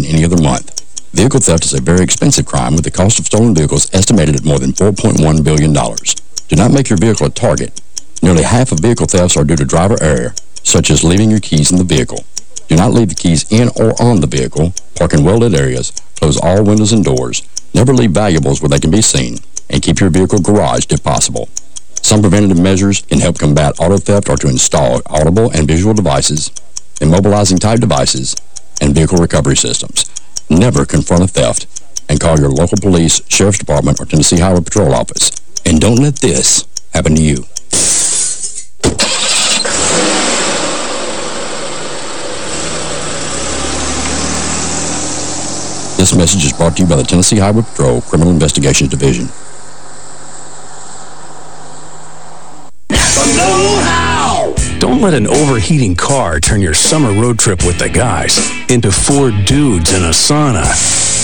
than any other month. Vehicle theft is a very expensive crime with the cost of stolen vehicles estimated at more than $4.1 billion. Do not make your vehicle a target. Nearly half of vehicle thefts are due to driver error, such as leaving your keys in the vehicle. Do not leave the keys in or on the vehicle, park in well-lit areas, close all windows and doors, never leave valuables where they can be seen, and keep your vehicle garaged if possible. Some preventative measures can help combat auto theft are to install audible and visual devices, immobilizing type devices, and vehicle recovery systems. Never confront a theft and call your local police, sheriff's department, or Tennessee Highway Patrol office. And don't let this happen to you. This message is brought to you by the Tennessee Highway Patrol Criminal Investigations Division. Don't let an overheating car turn your summer road trip with the guys into four dudes in a sauna.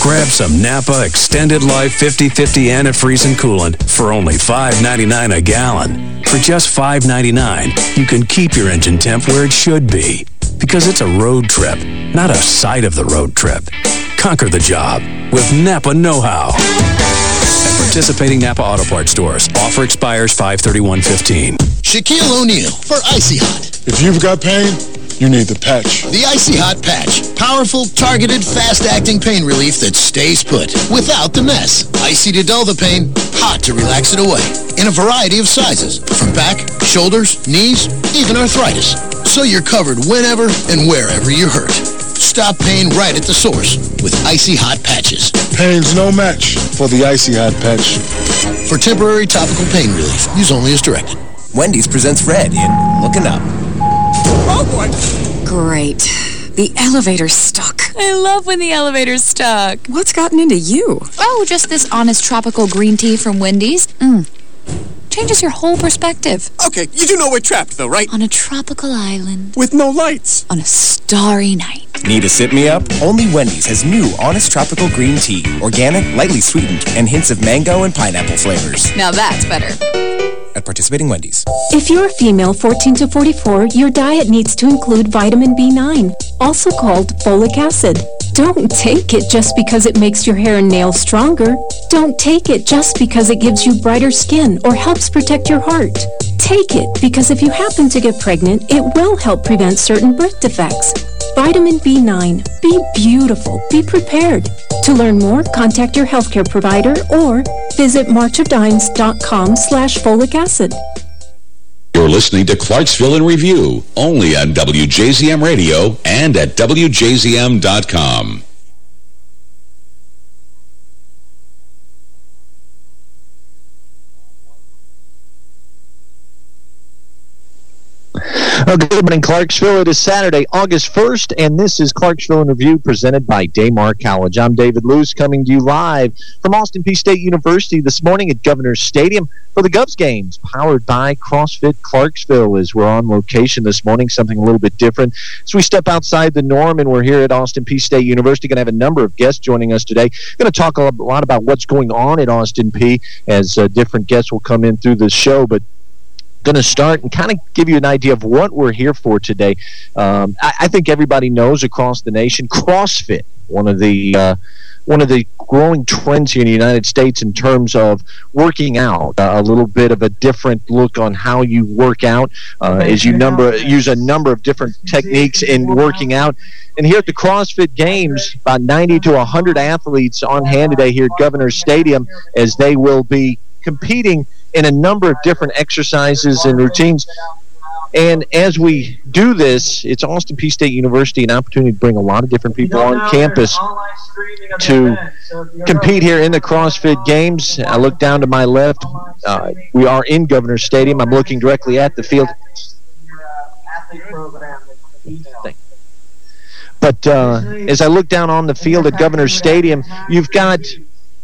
Grab some Napa Extended Life 50-50 antifreeze and coolant for only $5.99 a gallon. For just $5.99, you can keep your engine temp where it should be. Because it's a road trip, not a side of the road trip. Conquer the job with Napa Know-How. At participating Napa Auto Parts stores. Offer expires 531.15. Shaquille O'Neal for Icy Hot. If you've got pain, you need the patch. The Icy Hot Patch. Powerful, targeted, fast-acting pain relief that stays put without the mess. Icy to dull the pain, hot to relax it away. In a variety of sizes. From back, shoulders, knees, even arthritis. So you're covered whenever and wherever you're hurt. Stop pain right at the source with Icy Hot Patches. Pain's no match for the Icy Hot Patch. For temporary topical pain relief, use only as directed. Wendy's presents Fred in Looking Up. Oh, boy. Great. The elevator's stuck. I love when the elevator's stuck. What's gotten into you? Oh, just this honest tropical green tea from Wendy's. Mm. Changes your whole perspective. Okay, you do know we're trapped, though, right? On a tropical island. With no lights. On a starry night. Need a sit-me-up? Only Wendy's has new Honest Tropical Green Tea. Organic, lightly sweetened, and hints of mango and pineapple flavors. Now that's better. At participating Wendy's. If you're a female 14 to 44, your diet needs to include vitamin B9, also called folic acid. Don't take it just because it makes your hair and nails stronger. Don't take it just because it gives you brighter skin or helps protect your heart. Take it because if you happen to get pregnant, it will help prevent certain birth defects. Vitamin B9. Be beautiful. Be prepared. To learn more, contact your healthcare provider or visit marchofdimes.com slash folic acid. You're listening to Clarksville in Review, only on WJZM Radio and at WJZM.com. Well, good morning, Clarksville. It is Saturday, August 1st, and this is Clarksville in Review presented by Daymar College. I'm David Luce coming to you live from Austin Peay State University this morning at Governor's Stadium for the Govs games, powered by CrossFit Clarksville as we're on location this morning, something a little bit different. As we step outside the norm, and we're here at Austin Peay State University, going to have a number of guests joining us today. Going to talk a lot about what's going on at Austin Peay as uh, different guests will come in through this show, but going to start and kind of give you an idea of what we're here for today. Um, I, I, think everybody knows across the nation, CrossFit, one of the uh, one of the growing trends here in the United States in terms of working out, uh, a little bit of a different look on how you work out uh, as you number use a number of different techniques in working out. And here at the CrossFit Games, about 90 to 100 athletes on hand today here at Governor's Stadium as they will be competing in a number of different exercises and routines. And as we do this, it's Austin Peay State University an opportunity to bring a lot of different people on campus to compete here in the CrossFit Games. I look down to my left. Uh, we are in Governor's Stadium. I'm looking directly at the field. But uh, as I look down on the field at Governor's Stadium, you've got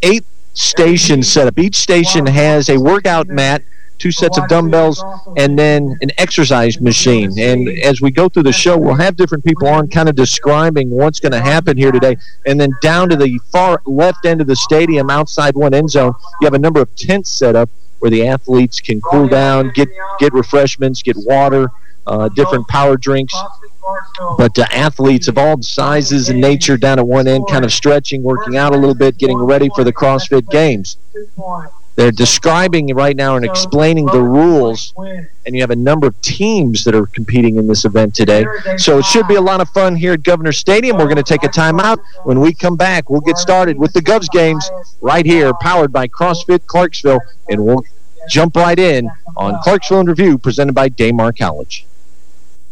eight station setup. Each station has a workout mat, two sets of dumbbells, and then an exercise machine. And as we go through the show, we'll have different people on kind of describing what's going to happen here today. And then down to the far left end of the stadium, outside one end zone, you have a number of tents set up where the athletes can cool down, get, get refreshments, get water, uh, different power drinks. But uh, athletes of all sizes and nature down at one end, kind of stretching, working out a little bit, getting ready for the CrossFit Games. They're describing right now and explaining the rules, and you have a number of teams that are competing in this event today. So it should be a lot of fun here at Governor Stadium. We're going to take a timeout. When we come back, we'll get started with the Govs games right here, powered by CrossFit Clarksville, and we'll jump right in on Clarksville Review, presented by Daymar College.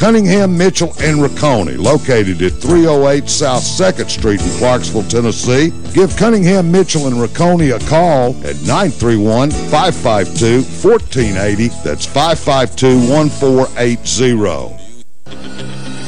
Cunningham, Mitchell, and Rocconi, located at 308 South 2nd Street in Clarksville, Tennessee. Give Cunningham, Mitchell, and Rocconi a call at 931-552-1480. That's 552-1480.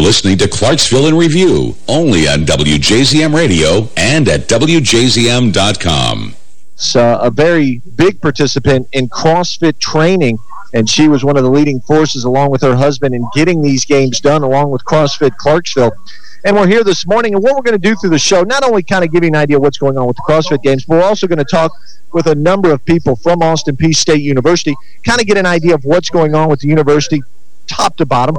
You're listening to Clarksville in Review, only on WJZM Radio and at WJZM.com. So a very big participant in CrossFit training, and she was one of the leading forces along with her husband in getting these games done along with CrossFit Clarksville. And we're here this morning, and what we're going to do through the show, not only kind of give you an idea of what's going on with the CrossFit Games, but we're also going to talk with a number of people from Austin Peay State University, kind of get an idea of what's going on with the university top to bottom.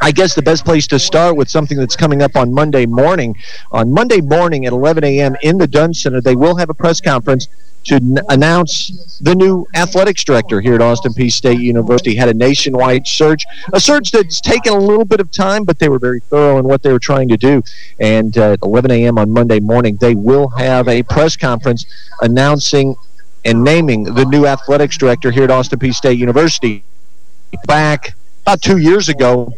I guess the best place to start with something that's coming up on Monday morning. On Monday morning at 11 a.m. in the Dunn Center, they will have a press conference to announce the new athletics director here at Austin Peay State University. Had a nationwide search, a search that's taken a little bit of time, but they were very thorough in what they were trying to do. And uh, at 11 a.m. on Monday morning, they will have a press conference announcing and naming the new athletics director here at Austin Peay State University. Back about two years ago,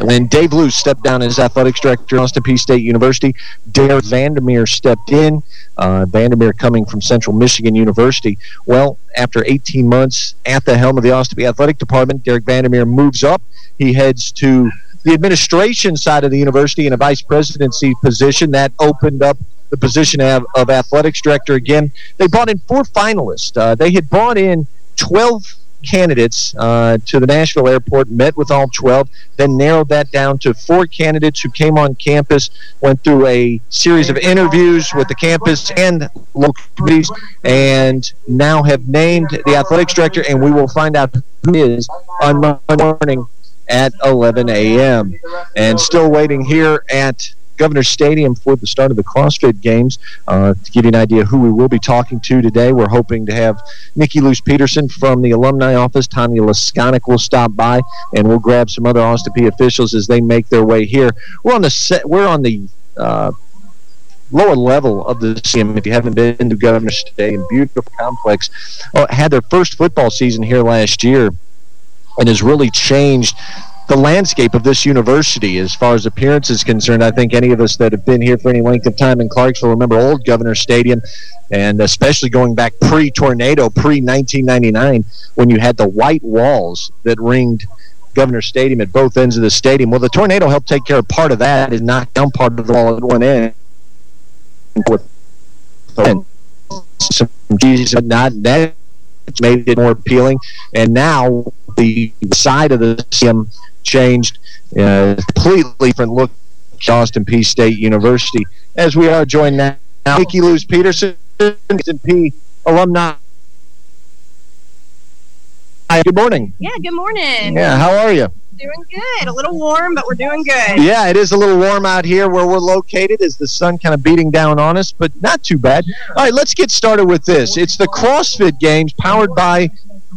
when Dave Loos stepped down as athletics director at Austin Peay State University, Derek van der Merwe stepped in. Uh, van der Merwe coming from Central Michigan University. Well, after 18 months at the helm of the Austin Peay Athletic Department, Derek van der Merwe moves up. He heads to the administration side of the university in a vice presidency position. That opened up the position of, of athletics director again. They brought in four finalists. Uh, they had brought in 12 candidates uh, to the Nashville airport, met with all 12, then narrowed that down to four candidates who came on campus, went through a series of interviews with the campus and local communities, and now have named the athletics director, and we will find out who is on Monday morning at 11 a.m. And still waiting here at Governor Stadium for the start of the CrossFit Games. Uh, to give you an idea who we will be talking to today, we're hoping to have Nikki Luce Peterson from the alumni office. Tanya Laskonic will stop by, and we'll grab some other Austin Peay officials as they make their way here. We're on the set. We're on the uh, lower level of the stadium. If you haven't been to Governor Stadium, beautiful complex. Oh, had their first football season here last year and has really changed the landscape of this university as far as appearance is concerned. I think any of us that have been here for any length of time in Clarksville remember old Governor Stadium, and especially going back pre-tornado, pre-1999, when you had the white walls that ringed Governor Stadium at both ends of the stadium. Well, the tornado helped take care of part of that and knocked down part of the wall at one end. And some Jesus not that made it more appealing. And now the side of the stadium changed uh, completely different look Austin Peay State University. As we are joined now, Nikki Luce Peterson, Austin Peay alumni. Hi, good morning. Yeah, good morning. Yeah, how are you? Doing good. A little warm, but we're doing good. Yeah, it is a little warm out here where we're located as the sun kind of beating down on us, but not too bad. All right, let's get started with this. It's the CrossFit Games powered by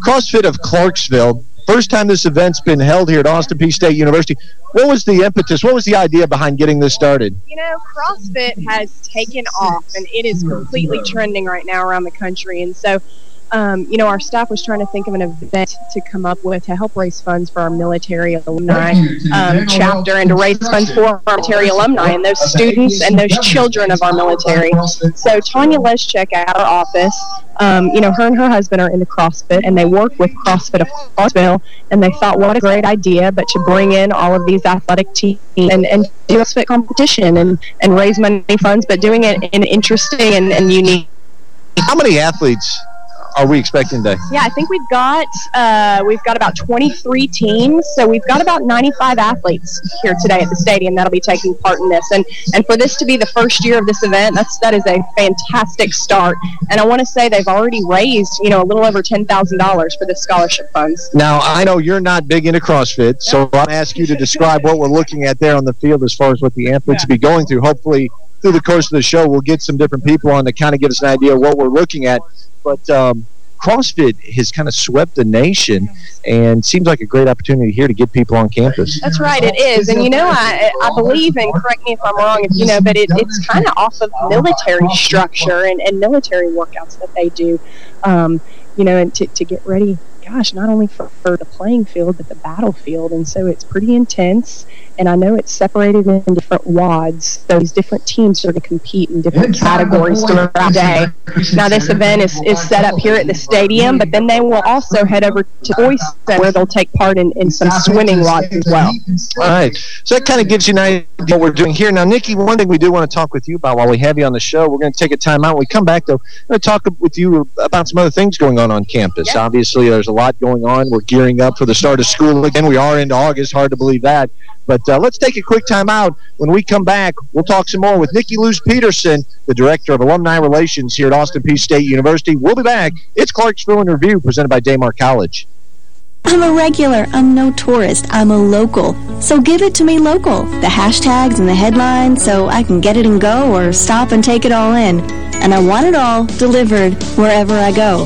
CrossFit of Clarksville. First time this event's been held here at Austin Peay State University. What was the impetus? What was the idea behind getting this started? You know, CrossFit has taken off, and it is completely trending right now around the country. And so um, you know, our staff was trying to think of an event to come up with to help raise funds for our military alumni um, chapter and to raise funds for our military alumni and those students and those children of our military. So Tanya Leschek at our office, um, you know, her and her husband are into CrossFit and they work with CrossFit of Clarksville and they thought, what a great idea, but to bring in all of these athletic teams and, and do a CrossFit competition and, and raise money funds, but doing it in interesting and, and unique. How many athletes are we expecting today? Yeah, I think we've got uh, we've got about 23 teams, so we've got about 95 athletes here today at the stadium that'll be taking part in this. And and for this to be the first year of this event, that's that is a fantastic start. And I want to say they've already raised you know a little over ten thousand dollars for the scholarship funds. Now I know you're not big into CrossFit, so I'll ask you to describe what we're looking at there on the field as far as what the athletes will be going through. Hopefully through the course of the show, we'll get some different people on to kind of give us an idea of what we're looking at but um, CrossFit has kind of swept the nation and seems like a great opportunity here to get people on campus. That's right, it is. And, you know, I, I believe, and correct me if I'm wrong, if you know, but it, it's kind of off of military structure and, and military workouts that they do, um, you know, and to, to get ready gosh, not only for, for, the playing field, but the battlefield. And so it's pretty intense. And I know it's separated in different wads. So these different teams sort of compete in different categories throughout the day. Now, this event is, is set up here at the stadium, but then they will also head over to Foy where they'll take part in, in some swimming wads as well. All right. So that kind of gives you an idea of what we're doing here. Now, Nikki, one thing we do want to talk with you about while we have you on the show, we're going to take a time out. When we come back, though, we're going to talk with you about some other things going on on campus. Yeah. Obviously, there's a lot going on. We're gearing up for the start of school again. We are into August. Hard to believe that. But uh, let's take a quick time out. When we come back, we'll talk some more with Nikki Luce Peterson, the Director of Alumni Relations here at Austin Peay State University. We'll be back. It's Clarksville in Review, presented by Daymar College. I'm a regular. I'm no tourist. I'm a local. So give it to me local. The hashtags and the headlines so I can get it and go or stop and take it all in. And I want it all delivered wherever I go.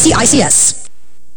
ACICS.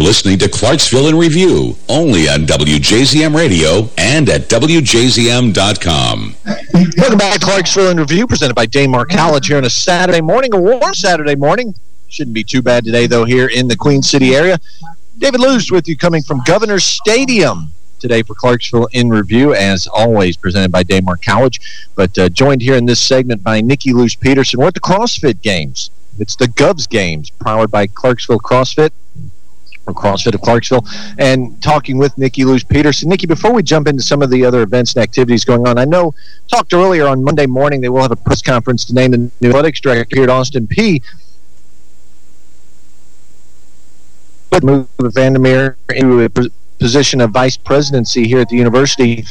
You're listening to Clarksville in Review, only on WJZM Radio and at WJZM.com. Welcome back to Clarksville in Review, presented by Daymar College here on a Saturday morning, a warm Saturday morning. Shouldn't be too bad today, though, here in the Queen City area. David Luce with you coming from Governor's Stadium today for Clarksville in Review, as always, presented by Daymar College, but uh, joined here in this segment by Nikki Luce Peterson. We're at the CrossFit Games. It's the Govs Games, powered by Clarksville CrossFit from CrossFit of Clarksville, and talking with Nikki Luce Peterson. Nikki, before we jump into some of the other events and activities going on, I know talked earlier on Monday morning they will have a press conference to name the new athletics director here at Austin Peay. Move van der Merwe into a position of vice presidency here at the university.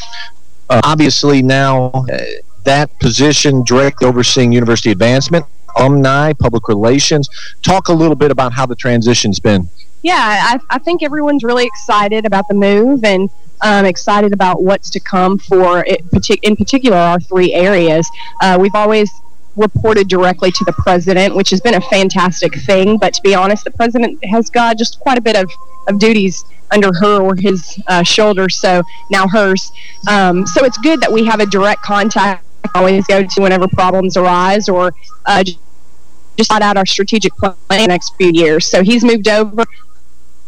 Uh, obviously now uh, that position directly overseeing university advancement, alumni, public relations. Talk a little bit about how the transition's been yeah, I, I think everyone's really excited about the move and um, excited about what's to come for, it, in particular, our three areas. Uh, we've always reported directly to the president, which has been a fantastic thing. But to be honest, the president has got just quite a bit of, of duties under her or his uh, shoulders, so now hers. Um, so it's good that we have a direct contact always go to whenever problems arise or uh, just out our strategic plan the next few years. So he's moved over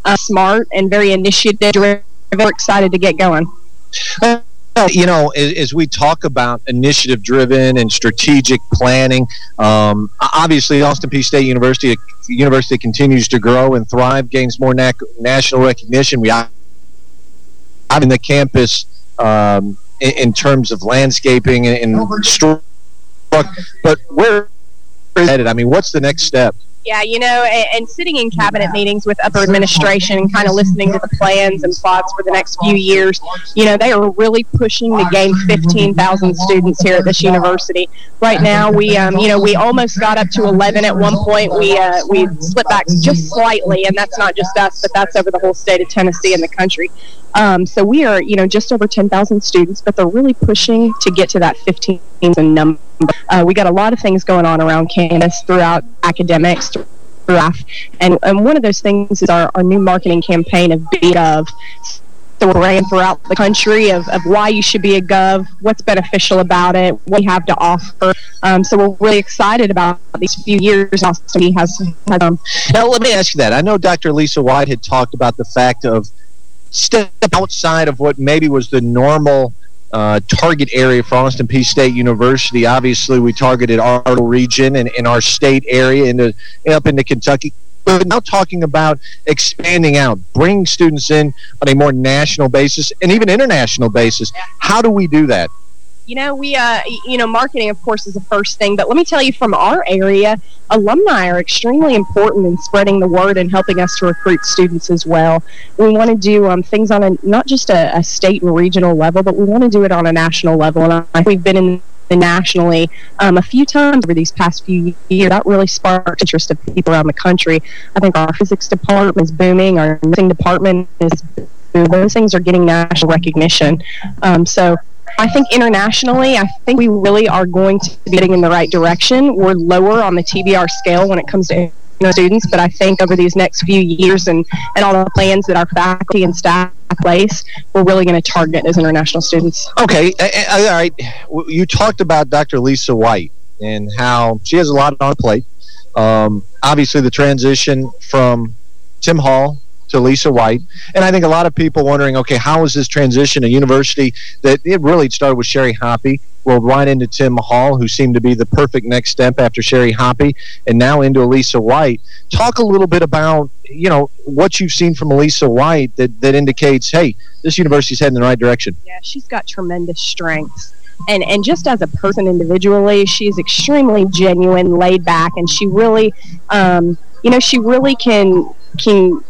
uh, smart and very initiative. Very excited to get going. you know, as, as, we talk about initiative-driven and strategic planning, um, obviously Austin Peay State University University continues to grow and thrive, gains more na national recognition. We have in the campus um, in, in, terms of landscaping and, and but where is it? I mean, what's the next step? Yeah, you know, and, and, sitting in cabinet meetings with upper administration and kind of listening to the plans and plots for the next few years, you know, they are really pushing to gain 15,000 students here at this university. Right now, we, um, you know, we almost got up to 11 at one point. We, uh, we slipped back just slightly, and that's not just us, but that's over the whole state of Tennessee and the country. Um, so we are, you know, just over 10,000 students, but they're really pushing to get to that 15,000 number. Uh, we got a lot of things going on around campus throughout academics, and, and one of those things is our, our new marketing campaign of Be Of. So we're throughout the country of, of why you should be a Gov, what's beneficial about it, what we have to offer. Um, so we're really excited about these few years Austin has, has um, Now, let me ask you that. I know Dr. Lisa White had talked about the fact of step outside of what maybe was the normal uh, target area for Austin Peay State University. Obviously, we targeted our region and in our state area into up into Kentucky. But now talking about expanding out, bringing students in on a more national basis and even international basis. How do we do that? You know, we, uh, you know, marketing, of course, is the first thing. But let me tell you, from our area, alumni are extremely important in spreading the word and helping us to recruit students as well. We want to do um, things on a not just a, a, state and regional level, but we want to do it on a national level. And I, we've been in nationally um, a few times over these past few years. That really sparked interest of people around the country. I think our physics department is booming. Our nursing department is booming. Those things are getting national recognition. Um, so I think internationally, I think we really are going to be getting in the right direction. We're lower on the TBR scale when it comes to students, but I think over these next few years and, and all the plans that our faculty and staff place, we're really going to target those international students. Okay, all right. You talked about Dr. Lisa White and how she has a lot on her plate. Um, obviously, the transition from Tim Hall to Lisa White. And I think a lot of people wondering, okay, how is this transition? A university that it really started with Sherry Hoppe, rolled right into Tim Hall, who seemed to be the perfect next step after Sherry Hoppe, and now into Alisa White. Talk a little bit about, you know, what you've seen from Alisa White that, that indicates, hey, this university's heading in the right direction. Yeah, she's got tremendous strengths and and just as a person individually she's extremely genuine laid back and she really um, you know she really can can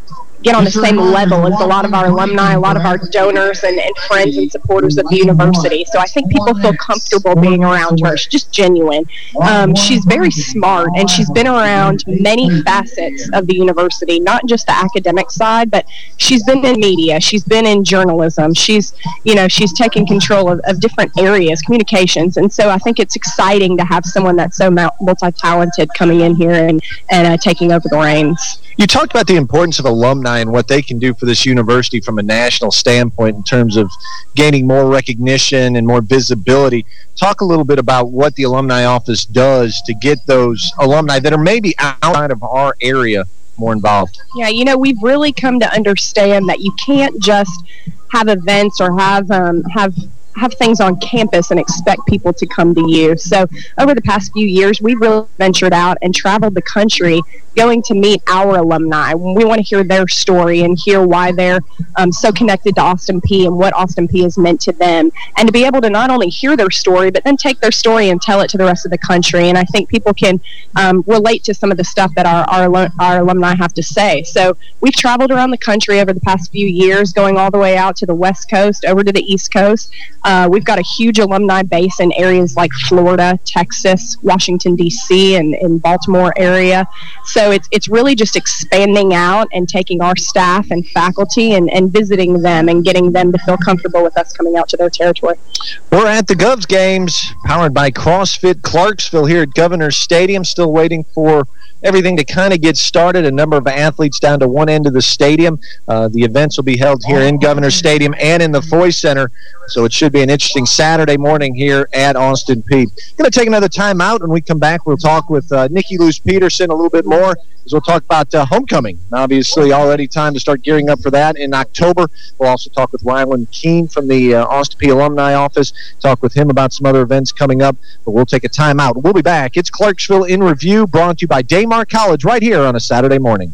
get on the same level as a lot of our alumni, a lot of our donors and, and friends and supporters of the university. So I think people feel comfortable being around her. She's just genuine. Um, she's very smart, and she's been around many facets of the university, not just the academic side, but she's been in media, she's been in journalism, she's, you know, she's taken control of, of different areas, communications. And so I think it's exciting to have someone that's so multi-talented coming in here and, and uh, taking over the reins. You talked about the importance of alumni and what they can do for this university from a national standpoint in terms of gaining more recognition and more visibility. Talk a little bit about what the alumni office does to get those alumni that are maybe outside of our area more involved. Yeah, you know, we've really come to understand that you can't just have events or have um, have have things on campus and expect people to come to you. So over the past few years, we've really ventured out and traveled the country going to meet our alumni. We want to hear their story and hear why they're um, so connected to Austin Peay and what Austin Peay has meant to them. And to be able to not only hear their story, but then take their story and tell it to the rest of the country. And I think people can um, relate to some of the stuff that our, our, our alumni have to say. So we've traveled around the country over the past few years, going all the way out to the West Coast, over to the East Coast. Uh, we've got a huge alumni base in areas like Florida, Texas, Washington, D.C., and in Baltimore area. So it's, it's really just expanding out and taking our staff and faculty and, and visiting them and getting them to feel comfortable with us coming out to their territory. We're at the Govs Games, powered by CrossFit Clarksville here at Governor's Stadium. Still waiting for everything to kind of get started. A number of athletes down to one end of the stadium. Uh, the events will be held here in Governor's Stadium and in the Foy Center, so it should be an interesting Saturday morning here at Austin Peay. Going to take another time out. When we come back, we'll talk with uh, Nikki Luz Peterson a little bit more as we'll talk about uh, homecoming. Obviously, already time to start gearing up for that in October. We'll also talk with Rylan Keene from the uh, Austin Peay Alumni Office, talk with him about some other events coming up, but we'll take a time out. We'll be back. It's Clarksville in Review, brought to you by Daymar College right here on a Saturday morning.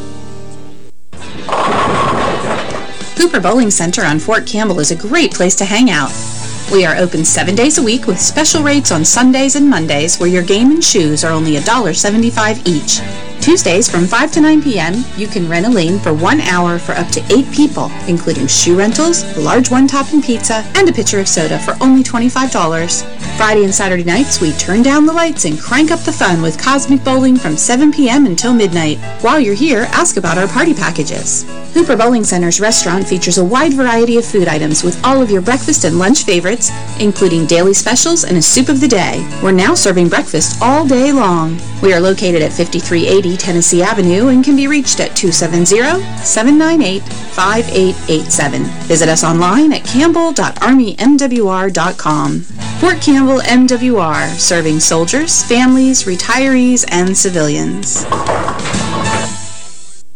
Hooper Bowling Center on Fort Campbell is a great place to hang out. We are open seven days a week with special rates on Sundays and Mondays where your game and shoes are only $1.75 each. Tuesdays from 5 to 9 p.m., you can rent a lane for one hour for up to eight people, including shoe rentals, a large one-topping pizza, and a pitcher of soda for only $25. Friday and Saturday nights, we turn down the lights and crank up the fun with Cosmic Bowling from 7 p.m. until midnight. While you're here, ask about our party packages. Hooper Bowling Center's restaurant features a wide variety of food items with all of your breakfast and lunch favorites, including daily specials and a soup of the day. We're now serving breakfast all day long. We are located at 5380 Tennessee Avenue and can be reached at 270-798-5887. Visit us online at campbell.armymwr.com. Fort Campbell MWR, serving soldiers, families, retirees, and civilians.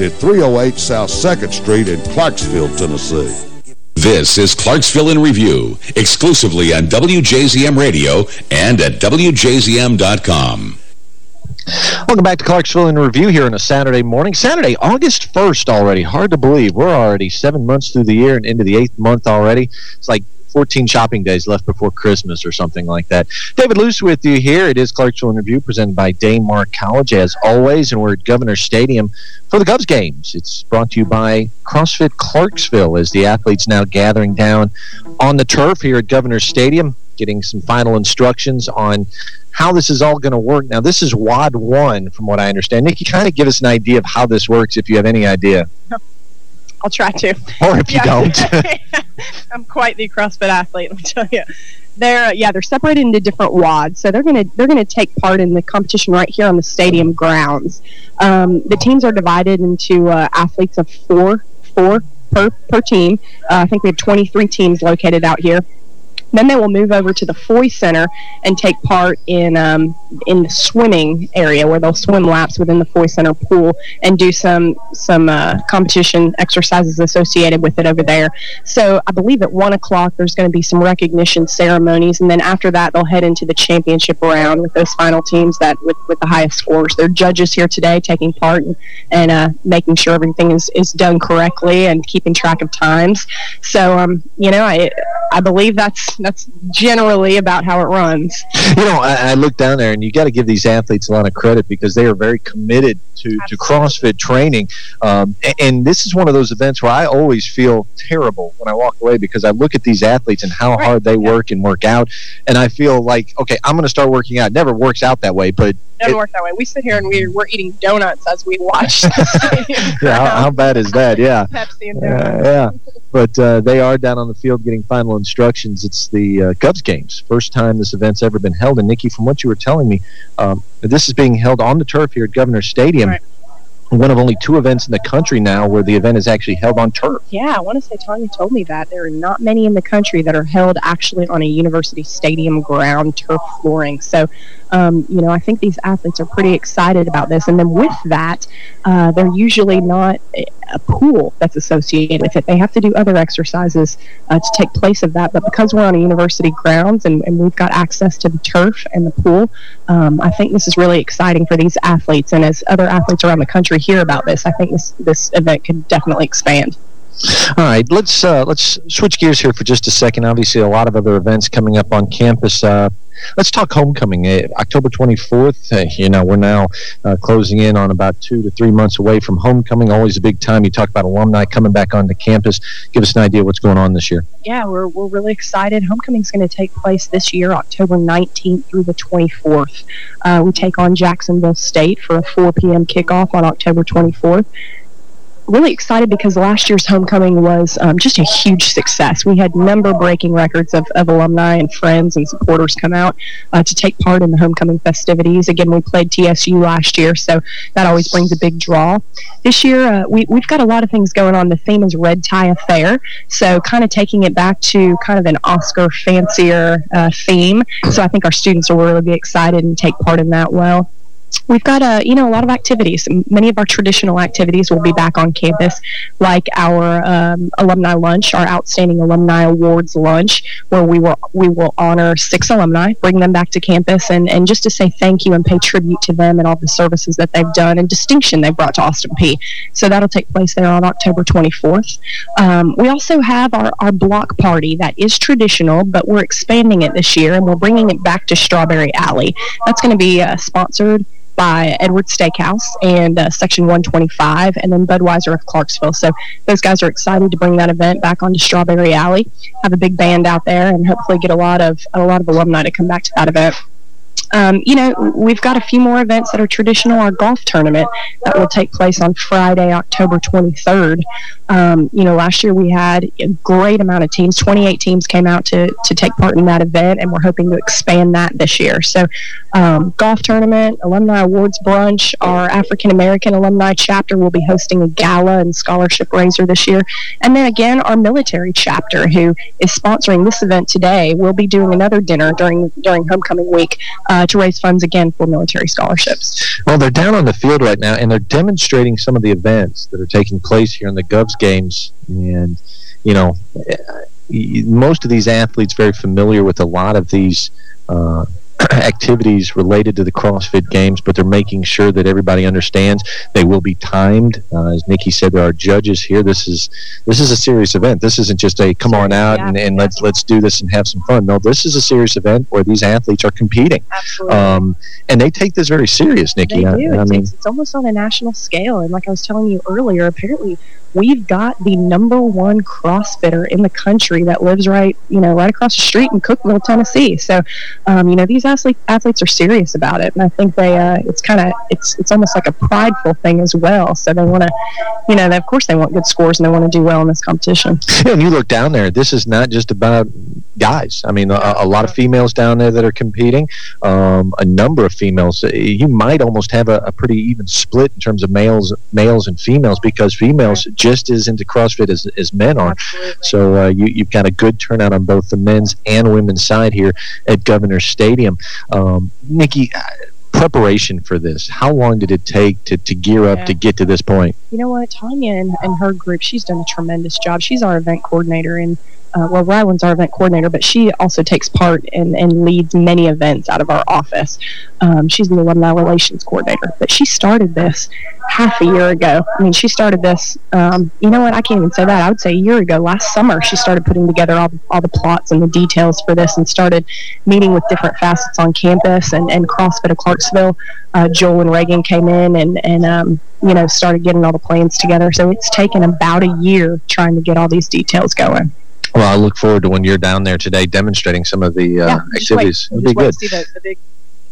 at 308 South 2nd Street in Clarksville, Tennessee. This is Clarksville in Review, exclusively on WJZM Radio and at WJZM.com. Welcome back to Clarksville in Review here on a Saturday morning. Saturday, August 1st already. Hard to believe. We're already seven months through the year and into the eighth month already. It's like 14 shopping days left before Christmas or something like that. David Luce with you here. It is Clarksville Interview presented by Daymar College as always, and we're at Governor Stadium for the Govs games. It's brought to you by CrossFit Clarksville as the athletes now gathering down on the turf here at Governor Stadium, getting some final instructions on how this is all going to work. Now, this is WAD 1 from what I understand. Nick, you kind of give us an idea of how this works if you have any idea. I'll try to. Or if you don't. I'm quite the CrossFit athlete, let me tell you. They're yeah, they're separated into different wads, so they're gonna they're gonna take part in the competition right here on the stadium grounds. Um, the teams are divided into uh, athletes of four four per per team. Uh, I think we have 23 teams located out here. Then they will move over to the Foy Center and take part in um, in the swimming area where they'll swim laps within the Foy Center pool and do some some uh, competition exercises associated with it over there. So I believe at one o'clock there's going to be some recognition ceremonies, and then after that they'll head into the championship round with those final teams that with, with the highest scores. There are judges here today taking part and, and uh, making sure everything is, is done correctly and keeping track of times. So um, you know I I believe that's that's generally about how it runs. You know, I, I look down there, and you got to give these athletes a lot of credit because they are very committed to, to CrossFit training. Um, and, and, this is one of those events where I always feel terrible when I walk away because I look at these athletes and how right. hard they yeah. work and work out, and I feel like, okay, I'm going to start working out. It never works out that way, but doesn't it, work that way. We sit here and we're, we're eating donuts as we watch. yeah, how, how, bad is that? Yeah. Pepsi and donuts. Uh, yeah. But uh, they are down on the field getting final instructions. It's the uh, Govs games. First time this event's ever been held. And, Nikki, from what you were telling me, um, this is being held on the turf here at Governor Stadium. Right one of only two events in the country now where the event is actually held on turf. Yeah, I want to say Tanya told me that. There are not many in the country that are held actually on a university stadium ground turf flooring. So, um, you know, I think these athletes are pretty excited about this. And then with that, uh, they're usually not a pool that's associated with it. They have to do other exercises uh, to take place of that. But because we're on a university grounds and, and we've got access to the turf and the pool, um, I think this is really exciting for these athletes. And as other athletes around the country hear about this, I think this, this event could definitely expand. All right, let's uh, let's switch gears here for just a second. Obviously, a lot of other events coming up on campus. Uh, Let's talk homecoming. Uh, October 24th, uh, you know, we're now uh, closing in on about two to three months away from homecoming. Always a big time. You talk about alumni coming back onto campus. Give us an idea what's going on this year. Yeah, we're, we're really excited. Homecoming's going to take place this year, October 19th through the 24th. Uh, we take on Jacksonville State for a 4 p.m. kickoff on October 24th really excited because last year's homecoming was um, just a huge success. We had number-breaking records of, of alumni and friends and supporters come out uh, to take part in the homecoming festivities. Again, we played TSU last year, so that always brings a big draw. This year, uh, we, we've got a lot of things going on. The theme is Red Tie Affair, so kind of taking it back to kind of an Oscar fancier uh, theme. So I think our students will really be excited and take part in that well we've got a you know a lot of activities. Many of our traditional activities will be back on campus like our um, alumni lunch our outstanding alumni awards lunch where we will we will honor six alumni bring them back to campus and and just to say thank you and pay tribute to them and all the services that they've done and distinction they've brought to Austin Peay. so that'll take place there on October 24th um, we also have our our block party that is traditional but we're expanding it this year and we're bringing it back to Strawberry Alley. That's going to be uh, sponsored by Edward Steakhouse and uh, Section 125, and then Budweiser of Clarksville. So those guys are excited to bring that event back onto Strawberry Alley, have a big band out there, and hopefully get a lot of a lot of alumni to come back to that event. Um, you know, we've got a few more events that are traditional. Our golf tournament that will take place on Friday, October 23rd. Um, you know, last year we had a great amount of teams. 28 teams came out to, to take part in that event, and we're hoping to expand that this year. So, um, golf tournament, alumni awards brunch, our African-American alumni chapter will be hosting a gala and scholarship raiser this year. And then again, our military chapter, who is sponsoring this event today, will be doing another dinner during, during homecoming week uh, to raise funds again for military scholarships. Well, they're down on the field right now, and they're demonstrating some of the events that are taking place here in the Govs games. And, you know, most of these athletes very familiar with a lot of these uh, activities related to the CrossFit Games, but they're making sure that everybody understands they will be timed. Uh, as Nikki said, there are judges here. This is this is a serious event. This isn't just a come on out yeah, and, and yeah. let's let's do this and have some fun. No, this is a serious event where these athletes are competing. Absolutely. Um, and they take this very serious, Nikki. They do. I, I it's, mean, it's almost on a national scale. And like I was telling you earlier, apparently we've got the number one CrossFitter in the country that lives right, you know, right across the street in Cookeville, Tennessee. So, um, you know, these athlete, athletes are serious about it, and I think they, uh, it's kind of, it's, it's almost like a prideful thing as well. So they want to, you know, they, of course they want good scores and they want to do well in this competition. Yeah, and you look down there, this is not just about guys. I mean, a, a lot of females down there that are competing, um, a number of females. You might almost have a, a, pretty even split in terms of males, males and females because females just as into CrossFit as, as men are. Absolutely. So uh, you, you've got a good turnout on both the men's and women's side here at Governor Stadium. Um, Nikki, uh, preparation for this, how long did it take to, to gear up yeah. to get to this point? You know what, Tanya and, and her group, she's done a tremendous job. She's our event coordinator, and uh, well, Ryland's our event coordinator, but she also takes part and, and leads many events out of our office. Um, she's the alumni relations coordinator, but she started this half a year ago. I mean, she started this, um, you know what, I can't even say that. I would say a year ago, last summer, she started putting together all, all the plots and the details for this and started meeting with different facets on campus and, and CrossFit of Clarksville. Uh, Joel and Reagan came in and, and um, you know, started getting all the plans together. So it's taken about a year trying to get all these details going. Well, I look forward to when you're down there today demonstrating some of the uh, yeah, activities. It'll be good. see the, the big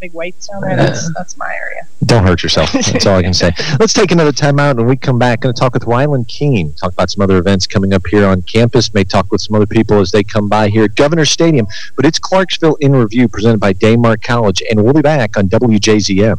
big weights down there. That's, that's my area. Don't hurt yourself. That's all I can say. Let's take another time out. When we come back, going to talk with Ryland Keene. Talk about some other events coming up here on campus. May talk with some other people as they come by here at Governor Stadium. But it's Clarksville in Review presented by Daymar College. And we'll be back on WJZM.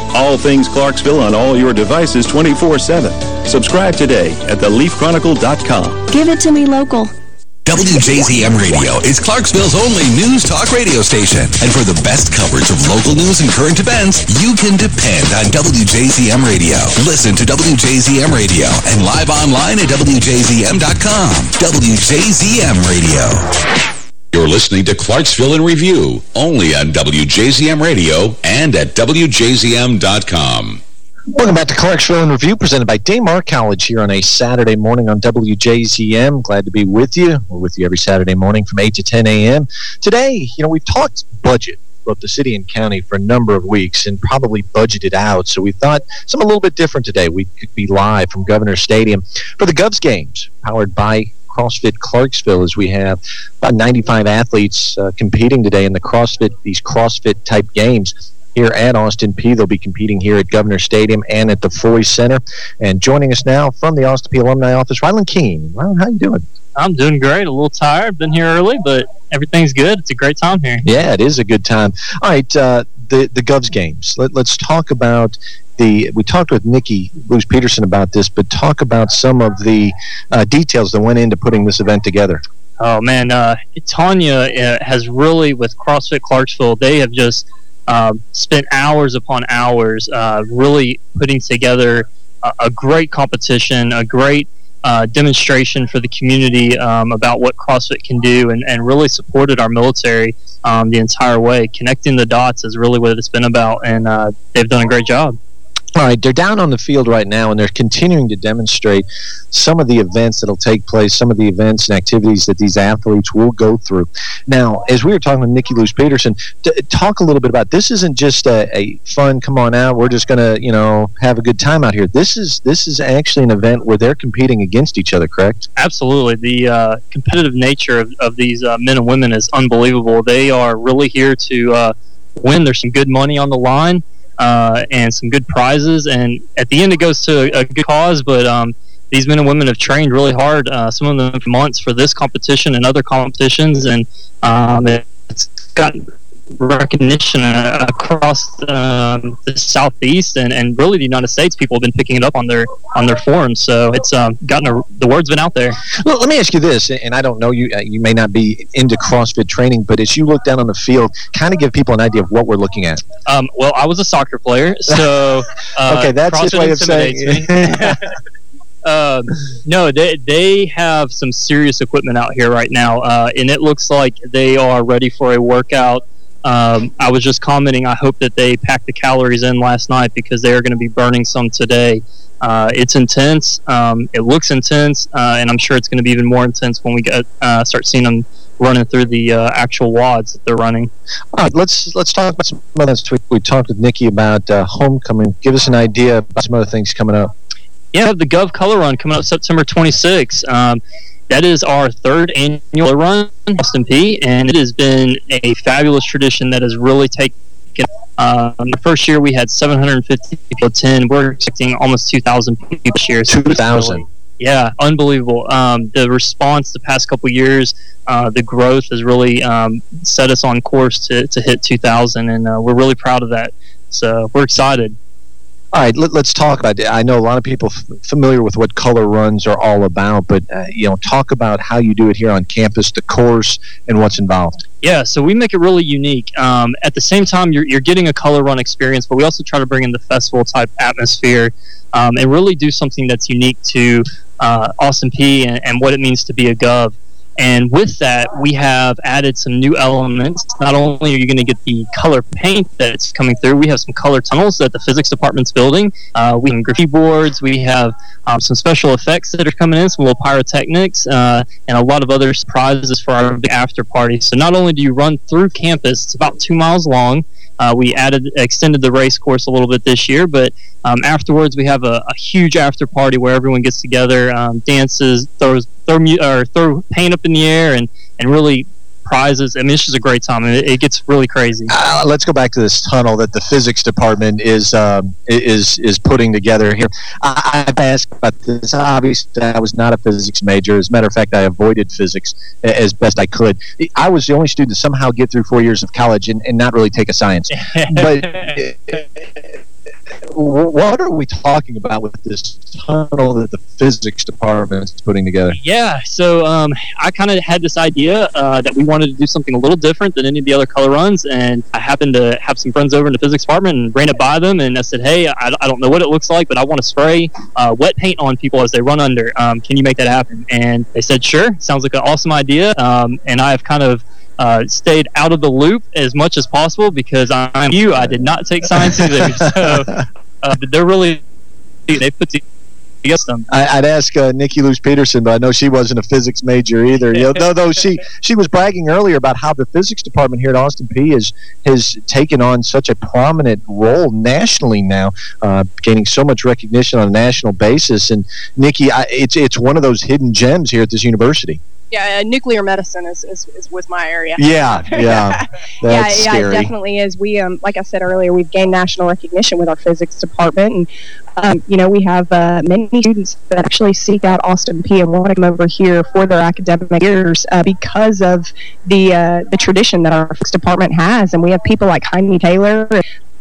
All things Clarksville on all your devices 24-7. Subscribe today at theleafchronicle.com. Give it to me local. WJZM Radio is Clarksville's only news talk radio station. And for the best coverage of local news and current events, you can depend on WJZM Radio. Listen to WJZM Radio and live online at WJZM.com. WJZM Radio. You're listening to Clarksville in Review, only on WJZM Radio and at WJZM.com. Welcome back to Clarksville in Review, presented by Daymar College here on a Saturday morning on WJZM. Glad to be with you. We're with you every Saturday morning from 8 to 10 a.m. Today, you know, we've talked budget, both the city and county, for a number of weeks and probably budgeted out. So we thought something a little bit different today. We could be live from Governor's Stadium for the Govs games, powered by CrossFit Clarksville as we have about 95 athletes uh, competing today in the CrossFit, these CrossFit type games here at Austin Peay. They'll be competing here at Governor Stadium and at the Foy Center. And joining us now from the Austin Peay. Alumni Office, Ryland Keene. Rylan, how you doing? I'm doing great. A little tired. Been here early, but everything's good. It's a great time here. Yeah, it is a good time. All right, uh, the, the Govs games. Let, let's talk about the, we talked with Nikki Luz Peterson about this, but talk about some of the uh, details that went into putting this event together. Oh, man. Uh, Tanya uh, has really, with CrossFit Clarksville, they have just um, spent hours upon hours uh, really putting together a, a, great competition, a great uh, demonstration for the community um, about what CrossFit can do and, and really supported our military um, the entire way. Connecting the dots is really what it's been about, and uh, they've done a great job. All right, they're down on the field right now, and they're continuing to demonstrate some of the events that'll take place, some of the events and activities that these athletes will go through. Now, as we were talking with Nikki Luz Peterson, talk a little bit about this. Isn't just a, a fun, come on out, we're just going to, you know, have a good time out here. This is this is actually an event where they're competing against each other, correct? Absolutely. The uh, competitive nature of, of these uh, men and women is unbelievable. They are really here to uh, win. There's some good money on the line uh, and some good prizes. And at the end, it goes to a, good cause. But um, these men and women have trained really hard, uh, some of them for months, for this competition and other competitions, and um, it's gotten recognition uh, across um, the southeast and, and really the United States. People have been picking it up on their on their forums, so it's um, gotten a, the word's been out there. Well, let me ask you this, and I don't know you. Uh, you may not be into CrossFit training, but as you look down on the field, kind of give people an idea of what we're looking at. Um, well, I was a soccer player, so uh, okay, that's his way of saying. Um, no, they they have some serious equipment out here right now, uh, and it looks like they are ready for a workout um, I was just commenting. I hope that they packed the calories in last night because they are going to be burning some today. Uh, it's intense. Um, it looks intense, uh, and I'm sure it's going to be even more intense when we get uh, start seeing them running through the uh, actual WODs that they're running. All right, let's let's talk about some other things. We, we talked with Nikki about uh, homecoming. Give us an idea about some other things coming up. Yeah, the Gov Color Run coming up September 26th. Um, that is our third annual run in Austin Peay, and it has been a fabulous tradition that has really taken Um, the first year we had 750 people attend. We're expecting almost 2,000 people this year. So 2,000. Yeah, unbelievable. Um, the response the past couple years, uh, the growth has really um, set us on course to, to hit 2,000, and uh, we're really proud of that. So we're excited. All right, let, us talk about it. I know a lot of people familiar with what color runs are all about, but uh, you know, talk about how you do it here on campus, the course, and what's involved. Yeah, so we make it really unique. Um, at the same time, you're, you're getting a color run experience, but we also try to bring in the festival type atmosphere um, and really do something that's unique to uh, Austin Peay and, and what it means to be a Gov. And with that, we have added some new elements. Not only are you going to get the color paint that's coming through, we have some color tunnels that the physics department's building. Uh, we have graffiti boards. We have um, some special effects that are coming in, some little pyrotechnics, uh, and a lot of other surprises for our after party. So not only do you run through campus, it's about two miles long. Uh, we added extended the race course a little bit this year, but um, afterwards we have a, a, huge after party where everyone gets together, um, dances, throws throw or throw paint up in the air, and and really prizes. I mean, it's just a great time. It, it gets really crazy. Uh, let's go back to this tunnel that the physics department is um, is is putting together here. I, have asked about this. Obviously, I was not a physics major. As a matter of fact, I avoided physics as best I could. I was the only student to somehow get through four years of college and, and not really take a science. but what are we talking about with this tunnel that the physics department is putting together? Yeah, so um, I kind of had this idea uh, that we wanted to do something a little different than any of the other color runs, and I happened to have some friends over in the physics department and ran it by them, and I said, hey, I, I don't know what it looks like, but I want to spray uh, wet paint on people as they run under. Um, can you make that happen? And they said, sure, sounds like an awesome idea, um, and I have kind of uh, stayed out of the loop as much as possible because I'm you. I did not take science either. So uh, they're really they put together them. I, would ask uh, Nikki Luce Peterson, but I know she wasn't a physics major either. You know, though, though she she was bragging earlier about how the physics department here at Austin Peay has has taken on such a prominent role nationally now, uh, gaining so much recognition on a national basis. And Nikki, I, it's it's one of those hidden gems here at this university yeah, uh, nuclear medicine is, is, is, was my area. Yeah, yeah, yeah, yeah, it definitely is. We, um, like I said earlier, we've gained national recognition with our physics department, and um, you know, we have uh, many students that actually seek out Austin Peay and want to come over here for their academic years uh, because of the uh, the tradition that our physics department has, and we have people like Jaime Taylor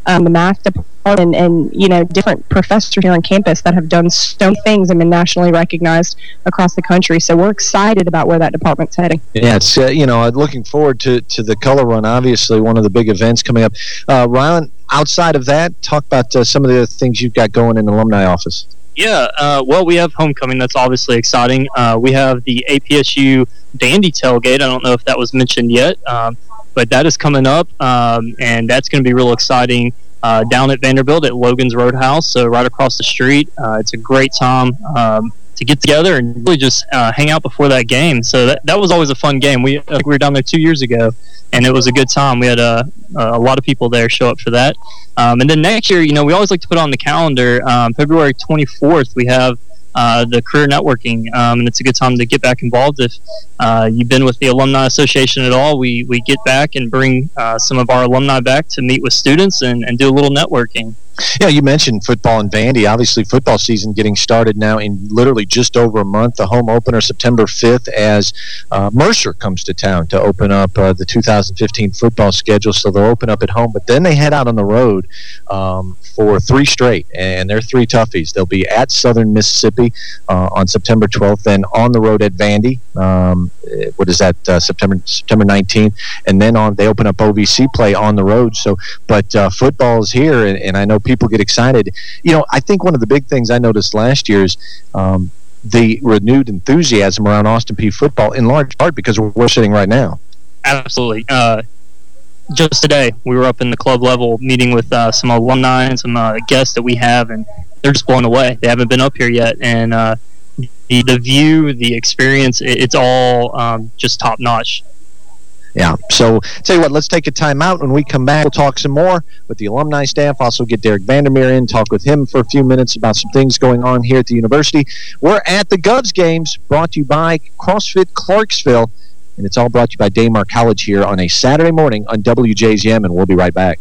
um, the math department and, and, you know different professors here on campus that have done so many things and been nationally recognized across the country. So we're excited about where that department's heading. Yeah, it's uh, you know looking forward to to the color run. Obviously, one of the big events coming up. Uh, Rylan, outside of that, talk about uh, some of the other things you've got going in the alumni office. Yeah, uh, well, we have homecoming. That's obviously exciting. Uh, we have the APSU Vandy Tailgate. I don't know if that was mentioned yet. Um, but that is coming up, um, and that's going to be real exciting. Uh, down at Vanderbilt at Logan's Roadhouse, so right across the street. Uh, it's a great time um, to get together and really just uh, hang out before that game. So that, that was always a fun game. We we were down there two years ago, and it was a good time. We had a, a lot of people there show up for that. Um, and then next year, you know, we always like to put on the calendar. Um, February 24th, we have uh, the career networking, um, and it's a good time to get back involved. If uh, you've been with the Alumni Association at all, we, we get back and bring uh, some of our alumni back to meet with students and, and do a little networking. Yeah, you mentioned football and Vandy. Obviously, football season getting started now in literally just over a month. The home opener September 5th as uh, Mercer comes to town to open up uh, the 2015 football schedule. So they'll open up at home, but then they head out on the road um, for three straight, and they're three toughies. They'll be at Southern Mississippi uh, on September 12th, then on the road at Vandy. Um, what is that? Uh, September September 19th, and then on they open up OVC play on the road. So, but uh, football is here, and, and I know people get excited. You know, I think one of the big things I noticed last year is um, the renewed enthusiasm around Austin Peay football, in large part because we're sitting right now. Absolutely. Uh, just today, we were up in the club level meeting with uh, some alumni and some uh, guests that we have, and they're just blown away. They haven't been up here yet, and uh, the, the view, the experience, it, it's all um, just top notch. Yeah. So, tell you what, let's take a time out. When we come back, we'll talk some more with the alumni staff. Also get Derek van der Merwe in, talk with him for a few minutes about some things going on here at the university. We're at the Govs Games, brought to you by CrossFit Clarksville. And it's all brought to you by Daymar College here on a Saturday morning on WJZM, and we'll be right back.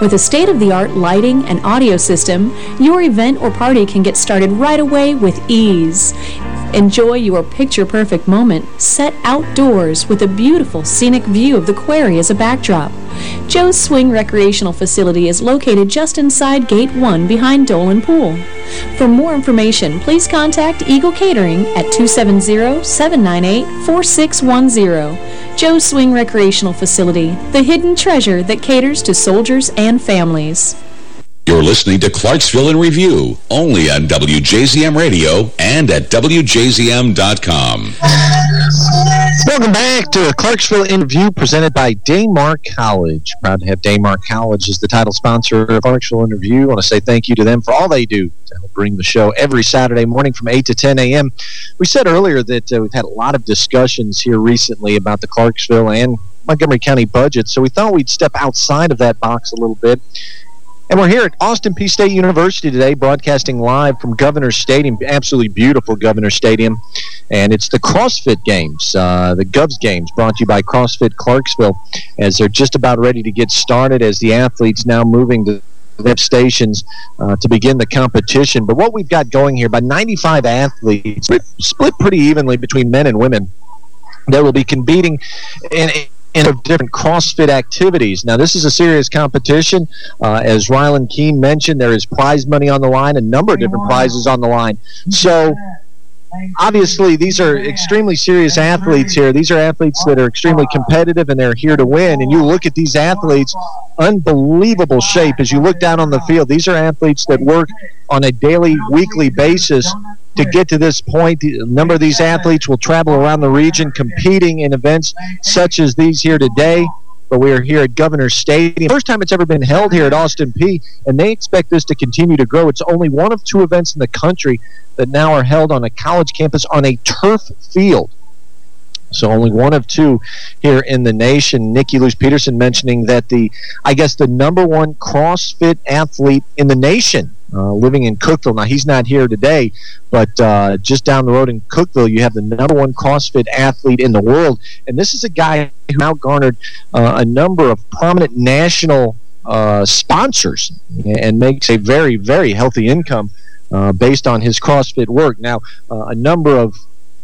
With a state-of-the-art lighting and audio system, your event or party can get started right away with ease. Enjoy your picture-perfect moment set outdoors with a beautiful scenic view of the quarry as a backdrop. Joe's Swing Recreational Facility is located just inside Gate 1 behind Dolan Pool. For more information, please contact Eagle Catering at 270-798-4610. Joe's Swing Recreational Facility, the hidden treasure that caters to soldiers and families. You're listening to Clarksville in Review, only on WJZM Radio and at WJZM.com. Welcome back to Clarksville in Review presented by Daymar College. Proud to have Daymar College as the title sponsor of Clarksville in Review. I want to say thank you to them for all they do to help bring the show every Saturday morning from 8 to 10 a.m. We said earlier that uh, we've had a lot of discussions here recently about the Clarksville and Montgomery County budget, so we thought we'd step outside of that box a little bit and we're here at Austin Peay State University today, broadcasting live from Governor's Stadium, absolutely beautiful Governor's Stadium. And it's the CrossFit Games, uh, the Govs Games, brought to you by CrossFit Clarksville, as they're just about ready to get started as the athletes now moving to their stations uh, to begin the competition. But what we've got going here, about 95 athletes, split pretty evenly between men and women, that will be competing in of different CrossFit activities. Now, this is a serious competition. Uh, as Rylan Keene mentioned, there is prize money on the line, a number of different prizes on the line. So, obviously, these are extremely serious athletes here. These are athletes that are extremely competitive, and they're here to win. And you look at these athletes, unbelievable shape. As you look down on the field, these are athletes that work on a daily, weekly basis to get to this point. A number of these athletes will travel around the region competing in events such as these here today. But we are here at Governor's Stadium. First time it's ever been held here at Austin Peay, and they expect this to continue to grow. It's only one of two events in the country that now are held on a college campus on a turf field. So only one of two here in the nation. Nikki Luce Peterson mentioning that the, I guess, the number one CrossFit athlete in the nation uh, living in Cookeville. Now, he's not here today, but uh, just down the road in Cookeville, you have the number one CrossFit athlete in the world. And this is a guy who now garnered uh, a number of prominent national uh, sponsors and makes a very, very healthy income uh, based on his CrossFit work. Now, uh, a number of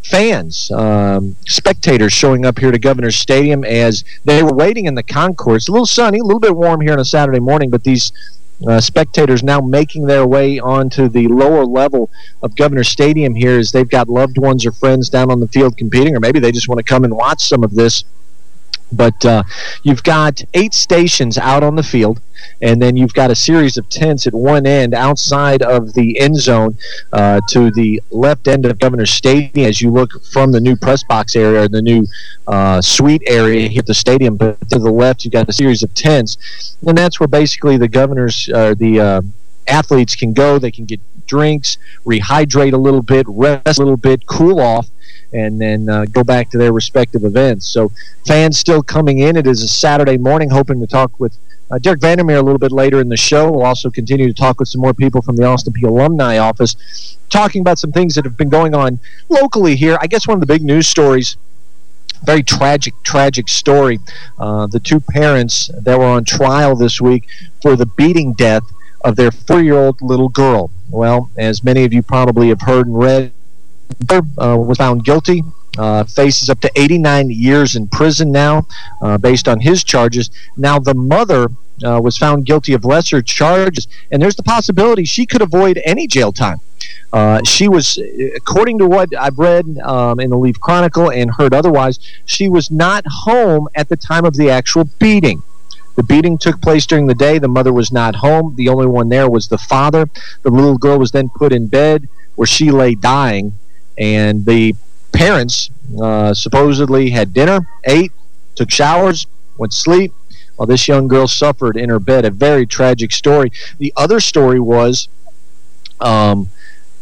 fans, um, spectators showing up here to Governor's Stadium as they were waiting in the concourse. A little sunny, a little bit warm here on a Saturday morning, but these uh, spectators now making their way onto the lower level of Governor Stadium here as they've got loved ones or friends down on the field competing, or maybe they just want to come and watch some of this But uh, you've got eight stations out on the field, and then you've got a series of tents at one end outside of the end zone uh, to the left end of Governor's Stadium as you look from the new press box area, the new uh, suite area here at the stadium. But to the left, you've got a series of tents, and that's where basically the governors, uh, the uh, athletes can go. They can get drinks, rehydrate a little bit, rest a little bit, cool off, and then uh, go back to their respective events. So fans still coming in. It is a Saturday morning, hoping to talk with uh, Derek van der Merwe a little bit later in the show. We'll also continue to talk with some more people from the Austin Peay Alumni Office, talking about some things that have been going on locally here. I guess one of the big news stories very tragic, tragic story. Uh, the two parents that were on trial this week for the beating death of their four-year-old little girl. Well, as many of you probably have heard and read, uh, was found guilty uh, faces up to 89 years in prison now uh, based on his charges. Now, the mother uh, was found guilty of lesser charges, and there's the possibility she could avoid any jail time. Uh, she was, according to what I've read um, in the Leaf Chronicle and heard otherwise, she was not home at the time of the actual beating. The beating took place during the day. The mother was not home. The only one there was the father. The little girl was then put in bed where she lay dying, and the parents uh, supposedly had dinner, ate, took showers, went to sleep, while this young girl suffered in her bed. A very tragic story. The other story was um,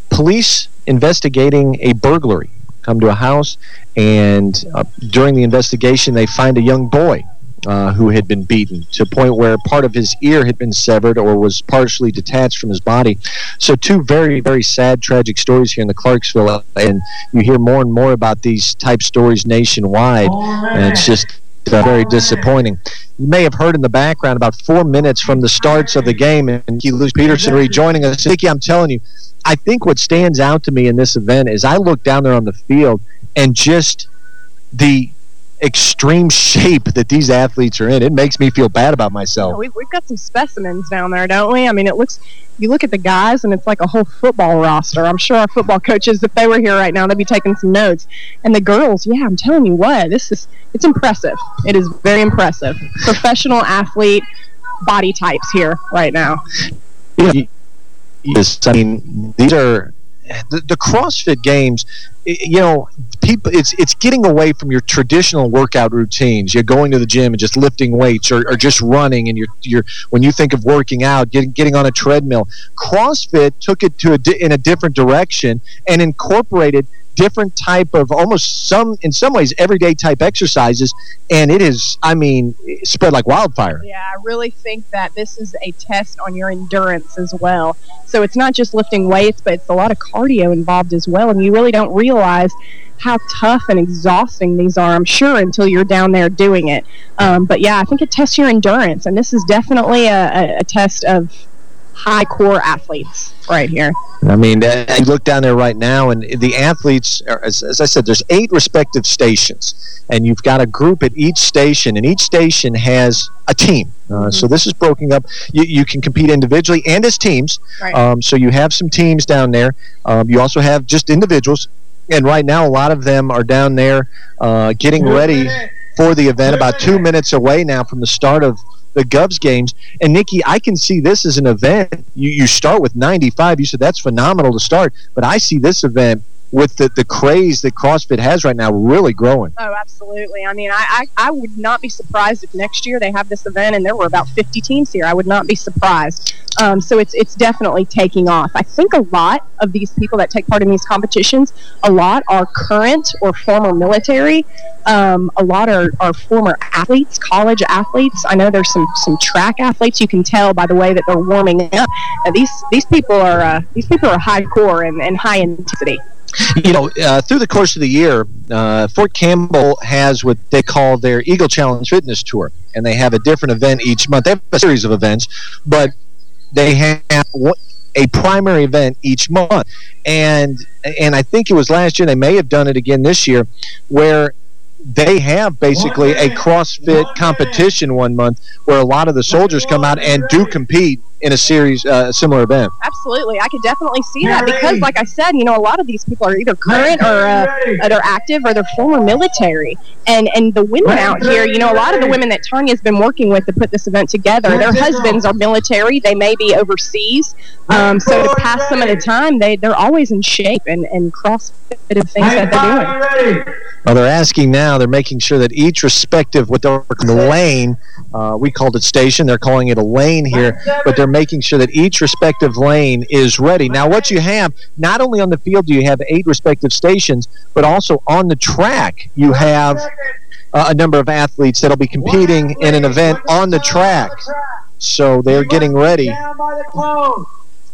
police investigating a burglary come to a house, and uh, during the investigation, they find a young boy uh, who had been beaten to a point where part of his ear had been severed or was partially detached from his body. So two very, very sad, tragic stories here in the Clarksville, and you hear more and more about these type stories nationwide, and it's just uh, very disappointing. You may have heard in the background about four minutes from the starts of the game, and Luke Peterson rejoining us. Nikki, I'm telling you, I think what stands out to me in this event is I look down there on the field and just the extreme shape that these athletes are in. It makes me feel bad about myself. Yeah, we've, we've got some specimens down there, don't we? I mean, it looks, you look at the guys, and it's like a whole football roster. I'm sure our football coaches, if they were here right now, they'd be taking some notes. And the girls, yeah, I'm telling you what, this is, it's impressive. It is very impressive. Professional athlete body types here right now. Yeah. I mean, these are the, the CrossFit games, you know, people it's it's getting away from your traditional workout routines. You're going to the gym and just lifting weights or, or just running and you're you're when you think of working out, getting getting on a treadmill. CrossFit took it to a in a different direction and incorporated different type of almost some in some ways everyday type exercises and it is I mean spread like wildfire. Yeah, I really think that this is a test on your endurance as well. So it's not just lifting weights, but it's a lot of cardio involved as well and you really don't realize how tough and exhausting these are, I'm sure, until you're down there doing it. Um, but yeah, I think it tests your endurance, and this is definitely a, a, a test of high core athletes right here. I mean, you look down there right now, and the athletes, are, as, as I said, there's eight respective stations, and you've got a group at each station, and each station has a team. Uh, mm -hmm. So this is broken up. You, you can compete individually and as teams. Right. Um, so you have some teams down there. Um, you also have just individuals and right now, a lot of them are down there uh, getting ready for the event, about two minutes away now from the start of the Govs games. And, Nikki, I can see this as an event. You, you start with 95. You said that's phenomenal to start. But I see this event with the, the craze that CrossFit has right now really growing. Oh, absolutely. I mean, I, I, I would not be surprised if next year they have this event and there were about 50 teams here. I would not be surprised. Um, so it's it's definitely taking off. I think a lot of these people that take part in these competitions, a lot are current or former military. Um, a lot are, are former athletes, college athletes. I know there's some some track athletes. You can tell by the way that they're warming up. These these people are uh, these people are hardcore and, and high intensity you know, uh, through the course of the year, uh, Fort Campbell has what they call their Eagle Challenge Fitness Tour, and they have a different event each month. They have a series of events, but they have a primary event each month. And and I think it was last year, they may have done it again this year, where they have basically a CrossFit competition one month where a lot of the soldiers come out and do compete in a series, uh, a similar event. Absolutely. I could definitely see that because, like I said, you know, a lot of these people are either current or uh, they're active or they're former military. And, and the women out here, you know, a lot of the women that Tanya's been working with to put this event together, their husbands are military. They may be overseas. Um, so to pass some of the time, they, they're always in shape and, and crossfit of things that they're doing. Well, they're asking now, they're making sure that each respective, what they're the lane, uh, we called it station, they're calling it a lane here, but they're making sure that each respective lane is ready. Now, what you have, not only on the field do you have eight respective stations, but also on the track you have uh, a number of athletes that'll be competing in an event on the track. So they're getting ready.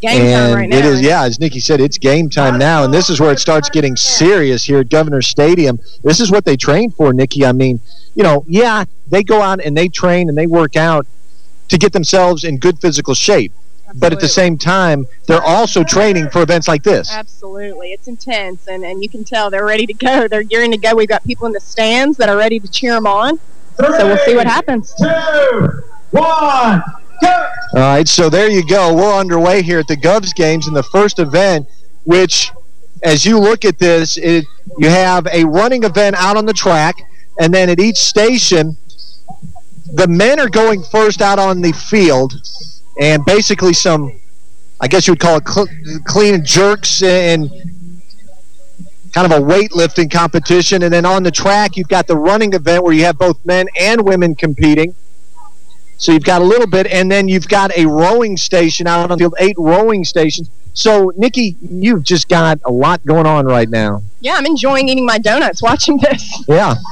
Game and time right now. it is, yeah, as Nikki said, it's game time now, and this is where it starts getting serious here at Governor Stadium. This is what they train for, Nikki. I mean, you know, yeah, they go out and they train and they work out to get themselves in good physical shape. But at the same time, they're also training for events like this. Absolutely. It's intense, and, and you can tell they're ready to go. They're gearing to go. We've got people in the stands that are ready to cheer them on. So we'll see what happens. One, All right, so there you go. We're underway here at the Govs games in the first event, which, as you look at this, it, you have a running event out on the track, and then at each station, the men are going first out on the field, and basically some, I guess you would call it cl clean jerks and kind of a weightlifting competition. And then on the track, you've got the running event where you have both men and women competing. So you've got a little bit, and then you've got a rowing station out on the field, eight rowing stations. So, Nikki, you've just got a lot going on right now. Yeah, I'm enjoying eating my donuts watching this. Yeah.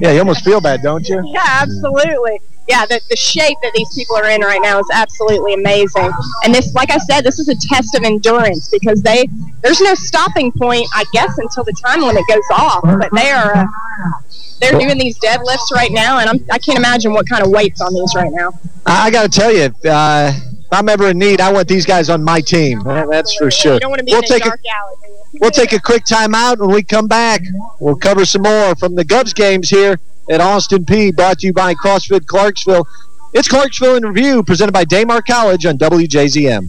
Yeah, you almost feel bad, don't you? Yeah, absolutely. Yeah, the, the shape that these people are in right now is absolutely amazing. And this, like I said, this is a test of endurance because they there's no stopping point, I guess, until the time limit goes off. But they are uh, they're doing these deadlifts right now, and I'm, I can't imagine what kind of weights on these right now. I, I got to tell you, uh, if I'm ever in need, I want these guys on my team. That's for sure. You don't want to be we'll in a take. We'll take a quick time out. When we come back, we'll cover some more from the Govs games here at Austin Peay, brought to you by CrossFit Clarksville. It's Clarksville in Review, presented by Daymar College on WJZM.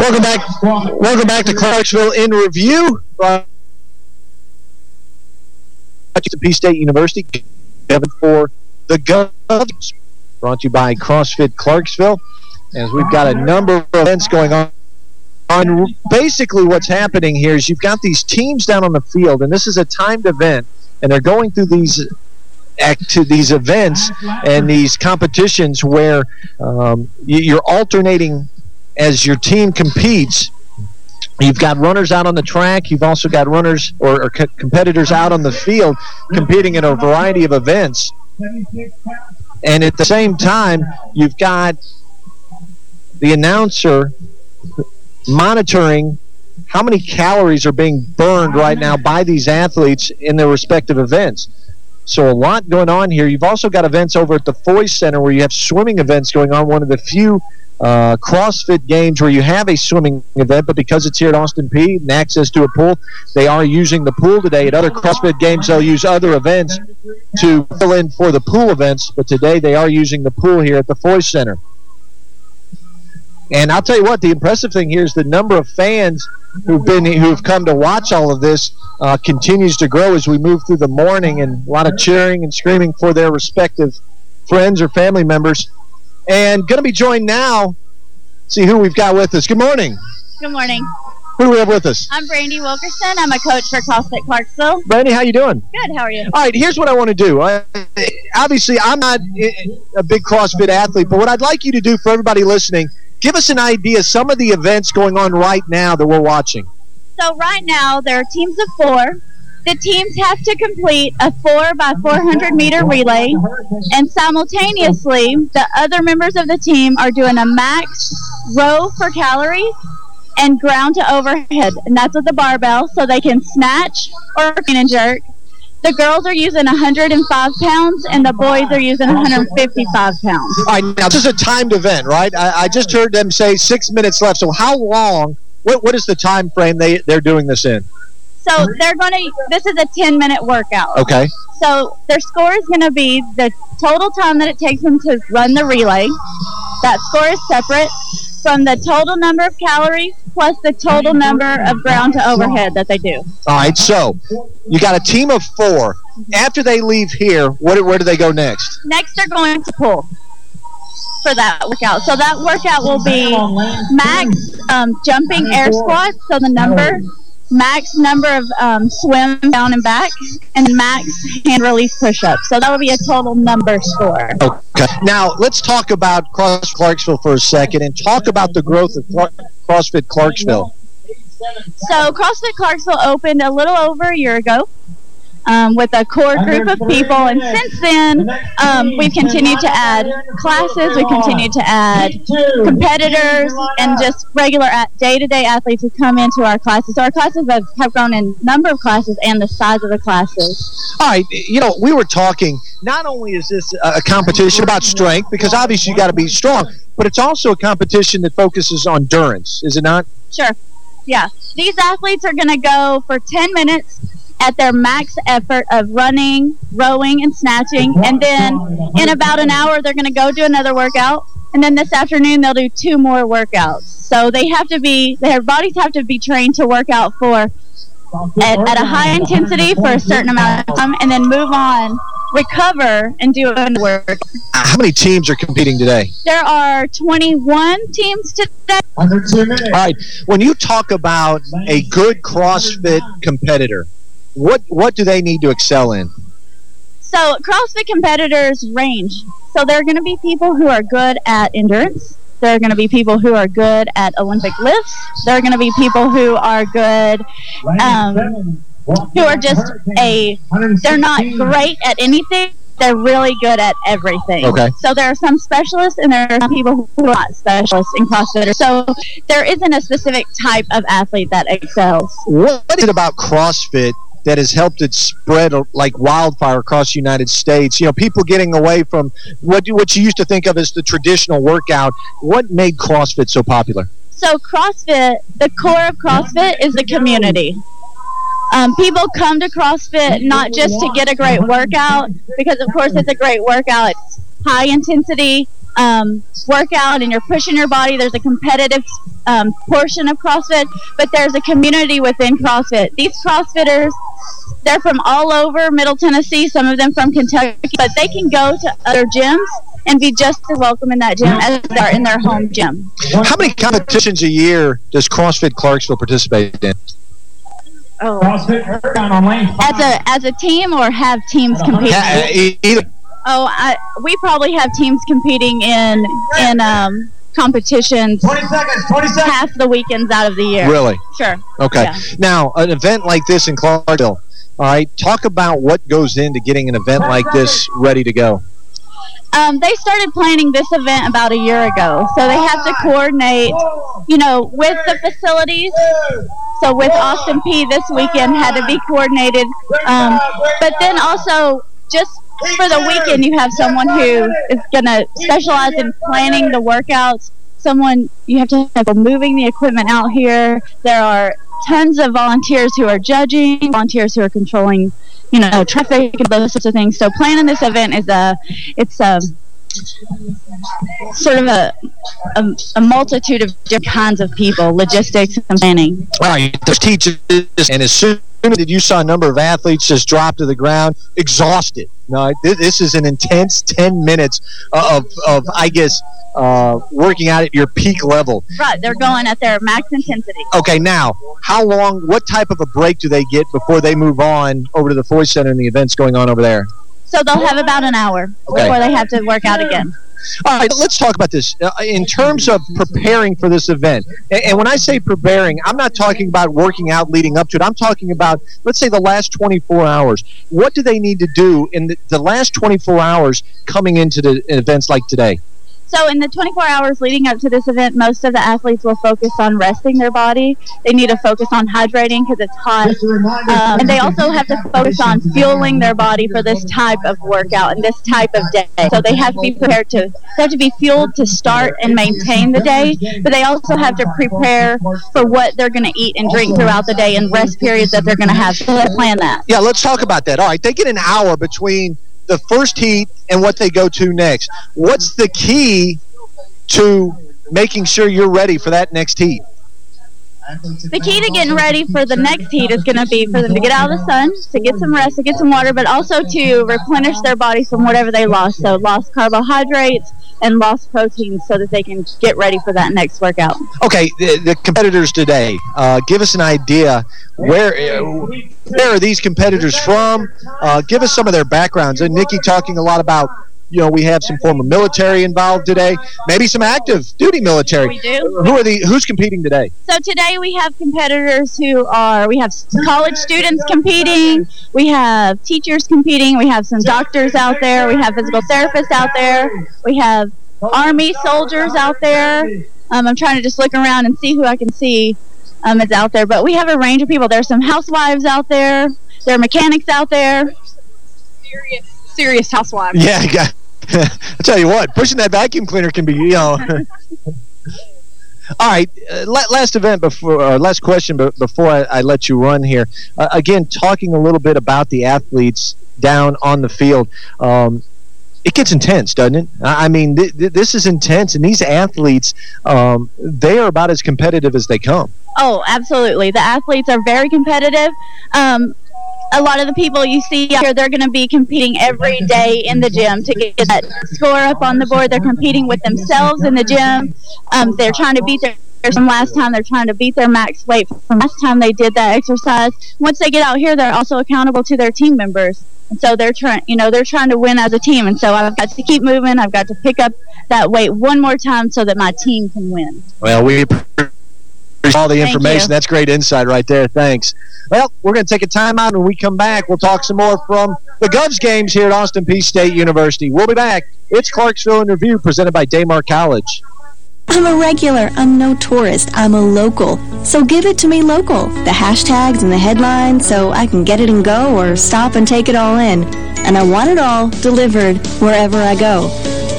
Welcome back. Welcome back to Clarksville in Review. Brought to Peay State University. Kevin for the Govs. Brought to you by CrossFit Clarksville. As we've got a number of events going on on basically what's happening here is you've got these teams down on the field, and this is a timed event, and they're going through these to these events and these competitions where um, you're alternating as your team competes. You've got runners out on the track. You've also got runners or, or co competitors out on the field competing in a variety of events. And at the same time, you've got the announcer monitoring how many calories are being burned right now by these athletes in their respective events. So a lot going on here. You've also got events over at the Foy Center where you have swimming events going on, one of the few uh, CrossFit games where you have a swimming event, but because it's here at Austin Peay and access to a pool, they are using the pool today. At other CrossFit games, they'll use other events to fill in for the pool events, but today they are using the pool here at the Foy Center. And I'll tell you what, the impressive thing here is the number of fans who've been who've come to watch all of this uh, continues to grow as we move through the morning, and a lot of cheering and screaming for their respective friends or family members. And going to be joined now. See who we've got with us. Good morning. Good morning. Who do we have with us? I'm Brandy Wilkerson. I'm a coach for CrossFit Clarksville. Brandy, how you doing? Good. How are you? All right, here's what I want to do. I, obviously, I'm not a big CrossFit athlete, but what I'd like you to do for everybody listening, give us an idea of some of the events going on right now that we're watching. So right now, there are teams of four. The teams have to complete a 4 by 400 meter relay, and simultaneously, the other members of the team are doing a max row for calories and ground to overhead, and that's with the barbell, so they can snatch or clean and jerk. The girls are using 105 pounds, and the boys are using 155 pounds. All right, now this is a timed event, right? I, I just heard them say six minutes left. So how long? What what is the time frame they they're doing this in? So they're going to. This is a 10 minute workout. Okay. So their score is going to be the total time that it takes them to run the relay. That score is separate from the total number of calories plus the total number of ground to overhead that they do. All right, so you got a team of four. After they leave here, what, where do they go next? Next, they're going to pool for that workout. So that workout will be max um, jumping air squats, so the number, max number of um, swim down and back, and max hand release push-ups. So that would be a total number score. Okay. Now, let's talk about Cross Clarksville for a second and talk about the growth of CrossFit Clarksville. So CrossFit Clarksville opened a little over a year ago. Um, with a core group of people, and since then, um, we've continued to add classes, we've continued to add competitors, and just regular day-to-day -day athletes who come into our classes. So our classes have, have grown in number of classes and the size of the classes. All right, you know, we were talking, not only is this a competition about strength, because obviously you got to be strong, but it's also a competition that focuses on endurance, is it not? Sure, yeah. These athletes are going to go for 10 minutes at their max effort of running, rowing, and snatching. And then in about an hour, they're going to go do another workout. And then this afternoon, they'll do two more workouts. So they have to be, their bodies have to be trained to work out for at, at a high intensity for a certain amount of time and then move on, recover, and do another work. How many teams are competing today? There are 21 teams today. Under. All right. When you talk about a good CrossFit competitor, what what do they need to excel in? So CrossFit competitors range. So there are going to be people who are good at endurance. There are going to be people who are good at Olympic lifts. There are going to be people who are good, um, who are just a, they're not great at anything. they're really good at everything. Okay. So there are some specialists and there are some people who are not specialists in CrossFit. So there isn't a specific type of athlete that excels. What is it about CrossFit that has helped it spread like wildfire across the United States? You know, people getting away from what you, what you used to think of as the traditional workout. What made CrossFit so popular? So CrossFit, the core of CrossFit is the community. Um, people come to CrossFit not just to get a great workout, because of course it's a great workout. It's high intensity um, workout, and you're pushing your body. There's a competitive um, portion of CrossFit, but there's a community within CrossFit. These CrossFitters, they're from all over Middle Tennessee. Some of them from Kentucky, but they can go to other gyms and be just as welcome in that gym as they are in their home gym. How many competitions a year does CrossFit Clarksville participate in? Oh. As a as a team or have teams compete? E- either. Oh, I, we probably have teams competing in in um, competitions. Twenty seconds. Twenty seconds. Half the weekends out of the year. Really? Sure. Okay. Yeah. Now, an event like this in Clarksville, all right, talk about what goes into getting an event like this ready to go. Um, they started planning this event about a year ago, so they have to coordinate, you know, with the facilities. So with Austin Peay this weekend had to be coordinated, um, but then also just for the weekend you have someone who is going to specialize in planning the workouts. Someone you have to have moving the equipment out here. There are tons of volunteers who are judging, volunteers who are controlling you know, traffic and those sorts of things. So planning this event is a, it's a sort of a, a, a multitude of different kinds of people, logistics and planning. Right, there's teachers, and as soon as you saw a number of athletes just drop to the ground, exhausted. No, this, this is an intense 10 minutes of, of I guess, uh, working out at your peak level. Right, they're going at their max intensity. Okay, now, how long, what type of a break do they get before they move on over to the Foy Center and the events going on over there? So they'll have about an hour Okay. before they have to work out again. All right, let's talk about this. Uh, in terms of preparing for this event, and, and when I say preparing, I'm not talking about working out leading up to it. I'm talking about, let's say, the last 24 hours. What do they need to do in the, the last 24 hours coming into the events like today? So in the 24 hours leading up to this event, most of the athletes will focus on resting their body. They need to focus on hydrating because it's hot. Um, and they also have to focus on fueling their body for this type of workout and this type of day. So they have to be prepared to, they have to be fueled to start and maintain the day, but they also have to prepare for what they're going to eat and drink throughout the day and rest periods that they're going to have. So they plan that. Yeah, let's talk about that. All right, they get an hour between the first heat and what they go to next. What's the key to making sure you're ready for that next heat? The key to getting ready for the next heat is going to be for them to get out of the sun, to get some rest, to get some water, but also to replenish their bodies from whatever they lost. So lost carbohydrates and lost proteins so that they can get ready for that next workout. Okay, the, the competitors today, uh, give us an idea where where are these competitors from? Uh, give us some of their backgrounds. And Nikki talking a lot about, you know, we have some former military involved today, maybe some active duty military. We do. Who are the who's competing today? So today we have competitors who are, we have college students competing, we have teachers competing, we have some doctors out there, we have physical therapists out there, we have Army soldiers out there. Um, I'm trying to just look around and see who I can see um, is out there. But we have a range of people. There's some housewives out there. There are mechanics out there. Serious, serious housewives. Yeah, I tell you what, pushing that vacuum cleaner can be, you know. All right, uh, last event before, or last question before I, I let you run here. Uh, again, talking a little bit about the athletes down on the field. Um, it gets intense, doesn't it? I I mean, th th this is intense, and these athletes, um, they are about as competitive as they come. Oh, absolutely. The athletes are very competitive. Um, a lot of the people you see out here, they're going to be competing every day in the gym to get that score up on the board. They're competing with themselves in the gym. Um, they're trying to beat their from last time. They're trying to beat their max weight from last time they did that exercise. Once they get out here, they're also accountable to their team members. And so they're trying, you know, they're trying to win as a team. And so I've got to keep moving. I've got to pick up that weight one more time so that my team can win. Well, we all the information. That's great insight right there. Thanks. Well, we're going to take a timeout. and when we come back, we'll talk some more from the Govs games here at Austin Peay State University. We'll be back. It's Clarksville in Review presented by Daymar College. I'm a regular. I'm no tourist. I'm a local. So give it to me local. The hashtags and the headlines so I can get it and go or stop and take it all in. And I want it all delivered wherever I go.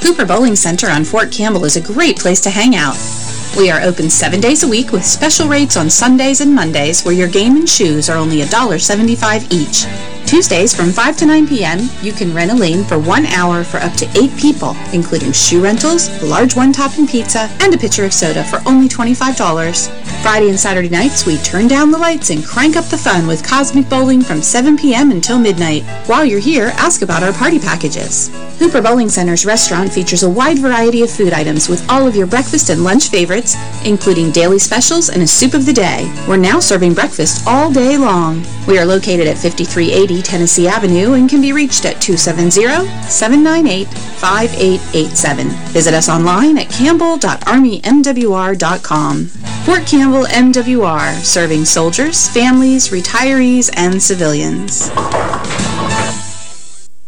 Hooper Bowling Center on Fort Campbell is a great place to hang out. We are open seven days a week with special rates on Sundays and Mondays where your game and shoes are only $1.75 each. Tuesdays from 5 to 9 p.m., you can rent a lane for one hour for up to eight people, including shoe rentals, a large one-topping pizza, and a pitcher of soda for only $25. Friday and Saturday nights, we turn down the lights and crank up the fun with Cosmic Bowling from 7 p.m. until midnight. While you're here, ask about our party packages. Hooper Bowling Center's restaurant features a wide variety of food items with all of your breakfast and lunch favorites, including daily specials and a soup of the day. We're now serving breakfast all day long. We are located at 5380 Tennessee Avenue and can be reached at 270-798-5887. Visit us online at campbell.armymwr.com. Fort Campbell MWR, serving soldiers, families, retirees, and civilians.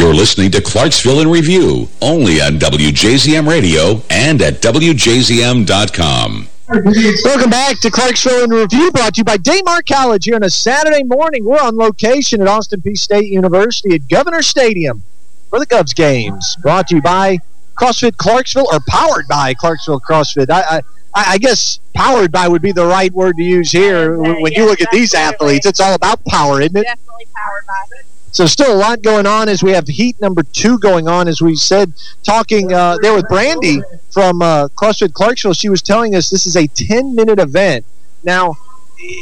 You're listening to Clarksville in Review, only on WJZM Radio and at WJZM.com. Welcome back to Clarksville in Review, brought to you by Daymar College here on a Saturday morning. We're on location at Austin Peay State University at Governor Stadium for the Govs games. Brought to you by CrossFit Clarksville, or powered by Clarksville CrossFit. I, I, I guess powered by would be the right word to use here. When you look at these athletes, it's all about power, isn't it? Definitely powered by. So still a lot going on as we have heat number two going on. As we said, talking uh, there with Brandy from uh, CrossFit Clarksville, she was telling us this is a 10-minute event. Now,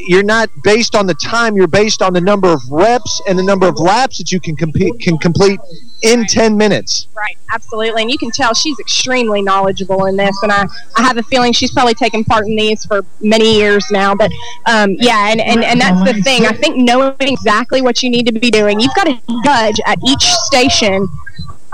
you're not based on the time. You're based on the number of reps and the number of laps that you can, compete, can complete in 10 minutes. Right, absolutely. And you can tell she's extremely knowledgeable in this. And I, I have a feeling she's probably taken part in these for many years now. But, um, yeah, and, and, and that's the thing. I think knowing exactly what you need to be doing, you've got to judge at each station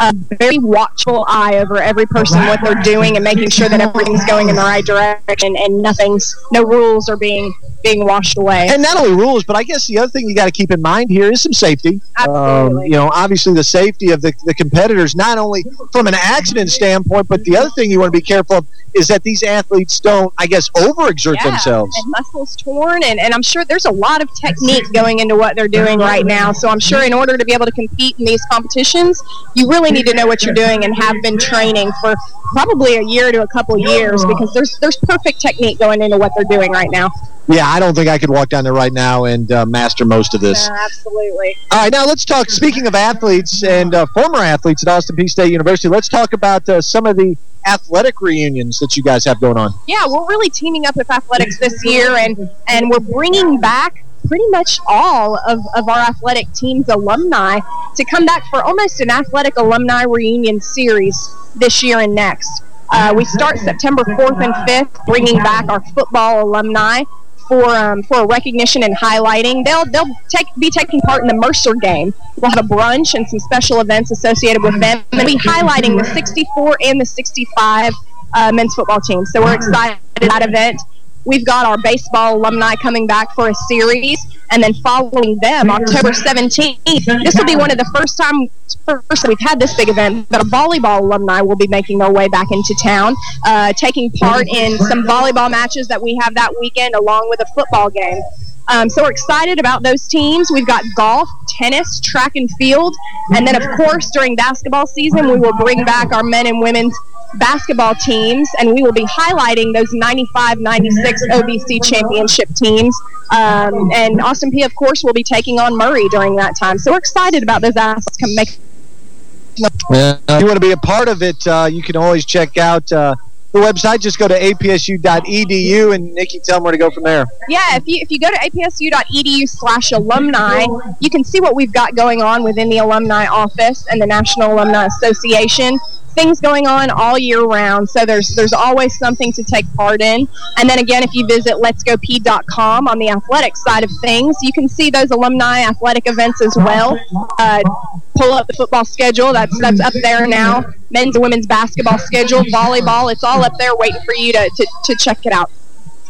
a very watchful eye over every person, what they're doing, and making sure that everything's going in the right direction and nothing's, no rules are being being washed away. And not only rules, but I guess the other thing you got to keep in mind here is some safety. Absolutely. Um, you know, obviously the safety of the, the competitors, not only from an accident standpoint, but the other thing you want to be careful of is that these athletes don't, I guess, overexert yeah, themselves. And muscles torn, and, and I'm sure there's a lot of technique going into what they're doing right now. So I'm sure in order to be able to compete in these competitions, you really need to know what you're doing and have been training for probably a year to a couple years because there's there's perfect technique going into what they're doing right now. Yeah, I don't think I could walk down there right now and uh, master most of this. No, absolutely. All right, now let's talk, speaking of athletes and uh, former athletes at Austin Peay State University, let's talk about uh, some of the athletic reunions that you guys have going on. Yeah, we're really teaming up with athletics this year, and, and we're bringing back pretty much all of, of our athletic team's alumni to come back for almost an athletic alumni reunion series this year and next. Uh, we start September 4th and 5th, bringing back our football alumni for um, for recognition and highlighting. They'll they'll take be taking part in the Mercer game. We'll have a brunch and some special events associated with them, and be highlighting the 64 and the 65 uh, men's football teams. So we're excited about that event. We've got our baseball alumni coming back for a series, and then following them, October 17th, this will be one of the first time first we've had this big event, but a volleyball alumni will be making their way back into town, uh, taking part in some volleyball matches that we have that weekend, along with a football game. Um, so we're excited about those teams. We've got golf, tennis, track and field, and then of course during basketball season we will bring back our men and women's basketball teams, and we will be highlighting those 95 96 OVC championship teams. Um, and Austin Peay, of course, will be taking on Murray during that time. So we're excited about those athletes coming. make. Yeah. If you want to be a part of it, uh, you can always check out uh, the website. Just go to apsu.edu, and Nikki, tell them where to go from there. Yeah, if you if you go to apsu.edu slash alumni, you can see what we've got going on within the alumni office and the National Alumni Association things going on all year round. So there's there's always something to take part in. And then again, if you visit letsgopeay.com on the athletic side of things, you can see those alumni athletic events as well. Uh, pull up the football schedule. That's that's up there now. Men's and women's basketball schedule, volleyball. It's all up there waiting for you to, to, to check it out.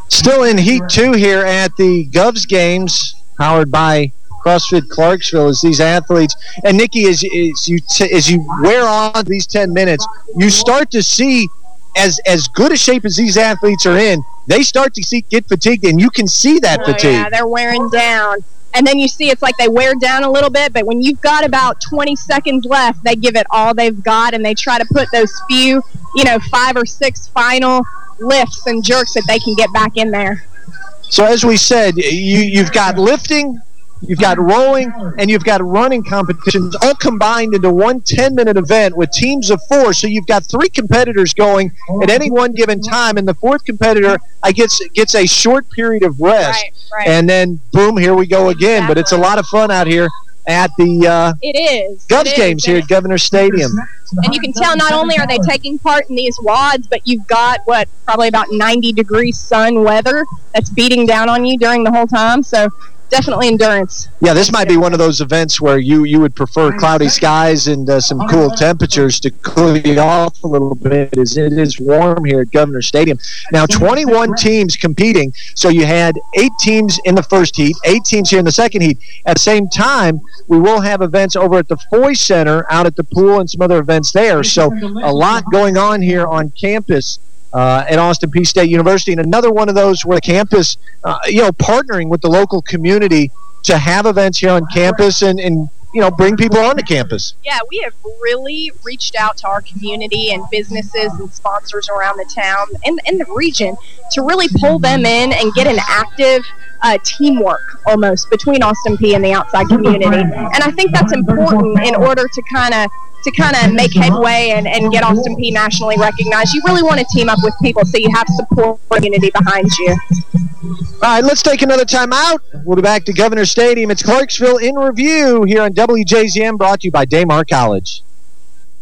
Still in Heat 2 here at the Govs games, powered by CrossFit Clarksville is these athletes. And Nikki, as, as you as you wear on these 10 minutes, you start to see as as good a shape as these athletes are in, they start to see, get fatigued, and you can see that oh, fatigue. Yeah, they're wearing down. And then you see it's like they wear down a little bit, but when you've got about 20 seconds left, they give it all they've got, and they try to put those few, you know, five or six final lifts and jerks that they can get back in there. So as we said, you, you've got lifting, You've got rowing and you've got running competitions all combined into one 10-minute event with teams of four. So you've got three competitors going at any one given time, and the fourth competitor I guess gets a short period of rest. Right, right. And then, boom, here we go again. But it's a lot of fun out here at the uh, it is Govs it games is. here at Governor Stadium. And you can tell not only are they taking part in these WODs, but you've got, what, probably about 90 degree sun weather that's beating down on you during the whole time. So definitely endurance. Yeah, this might be one of those events where you, you would prefer cloudy skies and uh, some cool temperatures to cool you off a little bit as it is warm here at Governor Stadium. Now, 21 teams competing, so you had eight teams in the first heat, eight teams here in the second heat. At the same time, we will have events over at the Foy Center out at the pool and some other events there. So a lot going on here on campus uh, at Austin Peay State University. And another one of those where the campus, uh, you know, partnering with the local community to have events here on campus and, and you know, bring people onto campus. Yeah, we have really reached out to our community and businesses and sponsors around the town and, and the region to really pull them in and get an active uh, teamwork almost between Austin Peay and the outside community. And I think that's important in order to kind of to kind of make headway and, and get Austin Peay nationally recognized. You really want to team up with people so you have support community behind you. All right, let's take another time out. We'll be back to Governor Stadium. It's Clarksville in review here on WJZM, brought to you by Daymar College.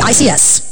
ACICS.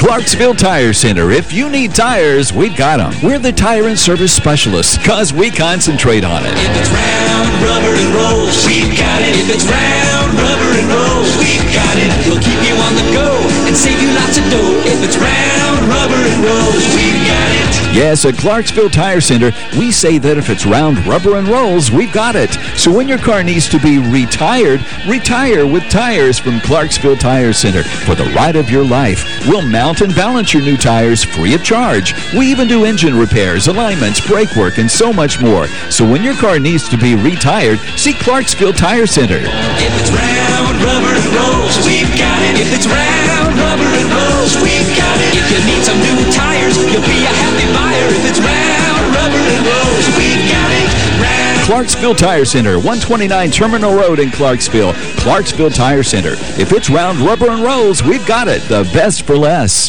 Clarksville Tire Center. If you need tires, we've got them. We're the tire and service specialists because we concentrate on it. If it's round, rubber, and rolls, we've got it. If it's round, rubber, and rolls, we've got it. We'll keep you on the go and save you lots of dough. If it's round, rubber, and rolls, we've. Yes, at Clarksville Tire Center, we say that if it's round, rubber, and rolls, we've got it. So when your car needs to be retired, retire with tires from Clarksville Tire Center for the ride of your life. We'll mount and balance your new tires free of charge. We even do engine repairs, alignments, brake work, and so much more. So when your car needs to be retired, see Clarksville Tire Center. If it's round, rubber, and rolls, we've got it. If it's round, rubber, and rolls, we've got it. If you need some new tires, you'll be a Clarksville Tire Center, 129 Terminal Road in Clarksville. Clarksville Tire Center. If it's round, rubber, and rolls, we've got it. The best for less.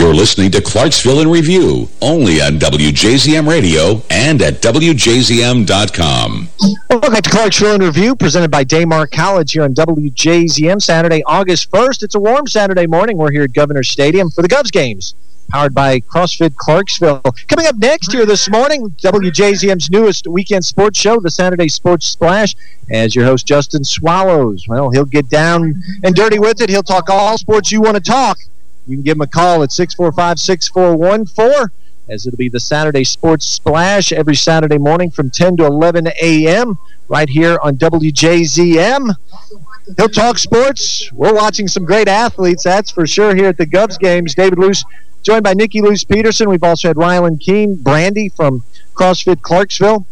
You're listening to Clarksville in Review, only on WJZM Radio and at WJZM.com. Welcome to Clarksville in Review, presented by Daymar College here on WJZM, Saturday, August 1st. It's a warm Saturday morning. We're here at Governor's Stadium for the Govs games, powered by CrossFit Clarksville. Coming up next here this morning, WJZM's newest weekend sports show, the Saturday Sports Splash, as your host, Justin Swallows. Well, he'll get down and dirty with it. He'll talk all sports you want to talk. You can give him a call at 645-6414 as it'll be the Saturday Sports Splash every Saturday morning from 10 to 11 a.m. right here on WJZM. He'll talk sports. We're watching some great athletes, that's for sure, here at the Govs games. David Loos, joined by Nikki Loos Peterson. We've also had Rylan Keene, Brandy from CrossFit Clarksville,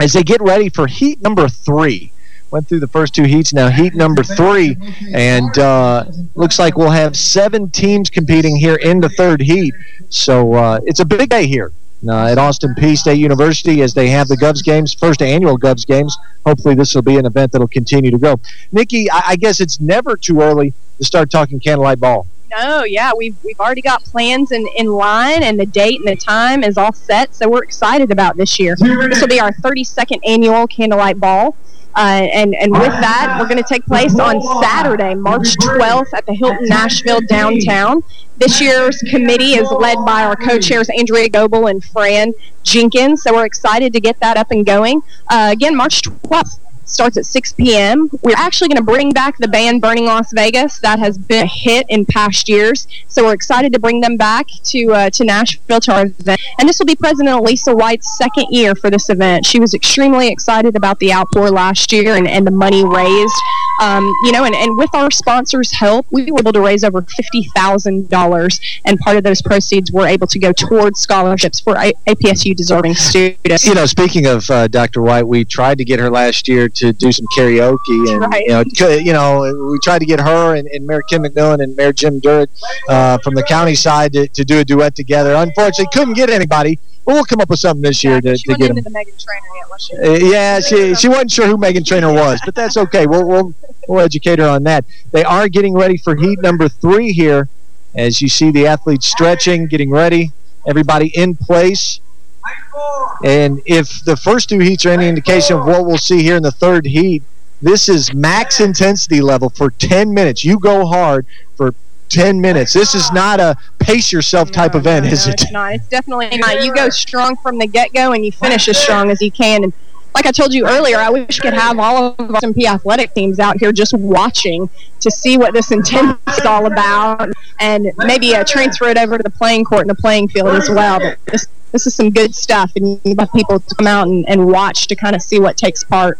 as they get ready for heat number three went through the first two heats. Now heat number three, and uh, looks like we'll have seven teams competing here in the third heat. So uh, it's a big day here uh, at Austin Peay State University as they have the Govs games, first annual Govs games. Hopefully this will be an event that will continue to go. Nikki, I, I guess it's never too early to start talking candlelight ball. No, yeah, we've we've already got plans in, in line, and the date and the time is all set, so we're excited about this year. This will be our 32nd annual Candlelight Ball. Uh, and, and with that, we're going to take place on Saturday, March 12th at the Hilton Nashville downtown. This year's committee is led by our co-chairs Andrea Goebel and Fran Jenkins, so we're excited to get that up and going. Uh, again, March 12th. Starts at 6 p.m. We're actually going to bring back the band Burning Las Vegas. That has been a hit in past years. So we're excited to bring them back to uh, to Nashville to our event. And this will be President Alisa White's second year for this event. She was extremely excited about the outpour last year and, and the money raised. Um, you know, and, and with our sponsors' help, we were able to raise over $50,000. And part of those proceeds were able to go towards scholarships for A APSU deserving students. You know, speaking of uh, Dr. White, we tried to get her last year to do some karaoke, and Right. you know, you know, we tried to get her and, and Mayor Kim McMillan and Mayor Jim Durrett uh, from the county side to, to do a duet together. Unfortunately, couldn't get anybody. But we'll come up with something this year to, She to went get into them. Meghan Trainor yet, was she? Uh, yeah, she she wasn't sure who Meghan Trainor was, but that's okay. We'll we'll we'll educate her on that. They are getting ready for heat number three here, as you see the athletes stretching, getting ready. Everybody in place. And if the first two heats are any indication of what we'll see here in the third heat, this is max intensity level for 10 minutes. You go hard 10 minutes. This is not a pace yourself type event, is No, it? it's not. It's definitely not. You go strong from the get-go, and you finish as strong as you can. And like I told you earlier, I wish we could have all of our SMP athletic teams out here just watching to see what this intense is all about, and maybe uh, transfer it over to the playing court and the playing field as well. But this this is some good stuff, and you need people to come out and, and watch to kind of see what takes part.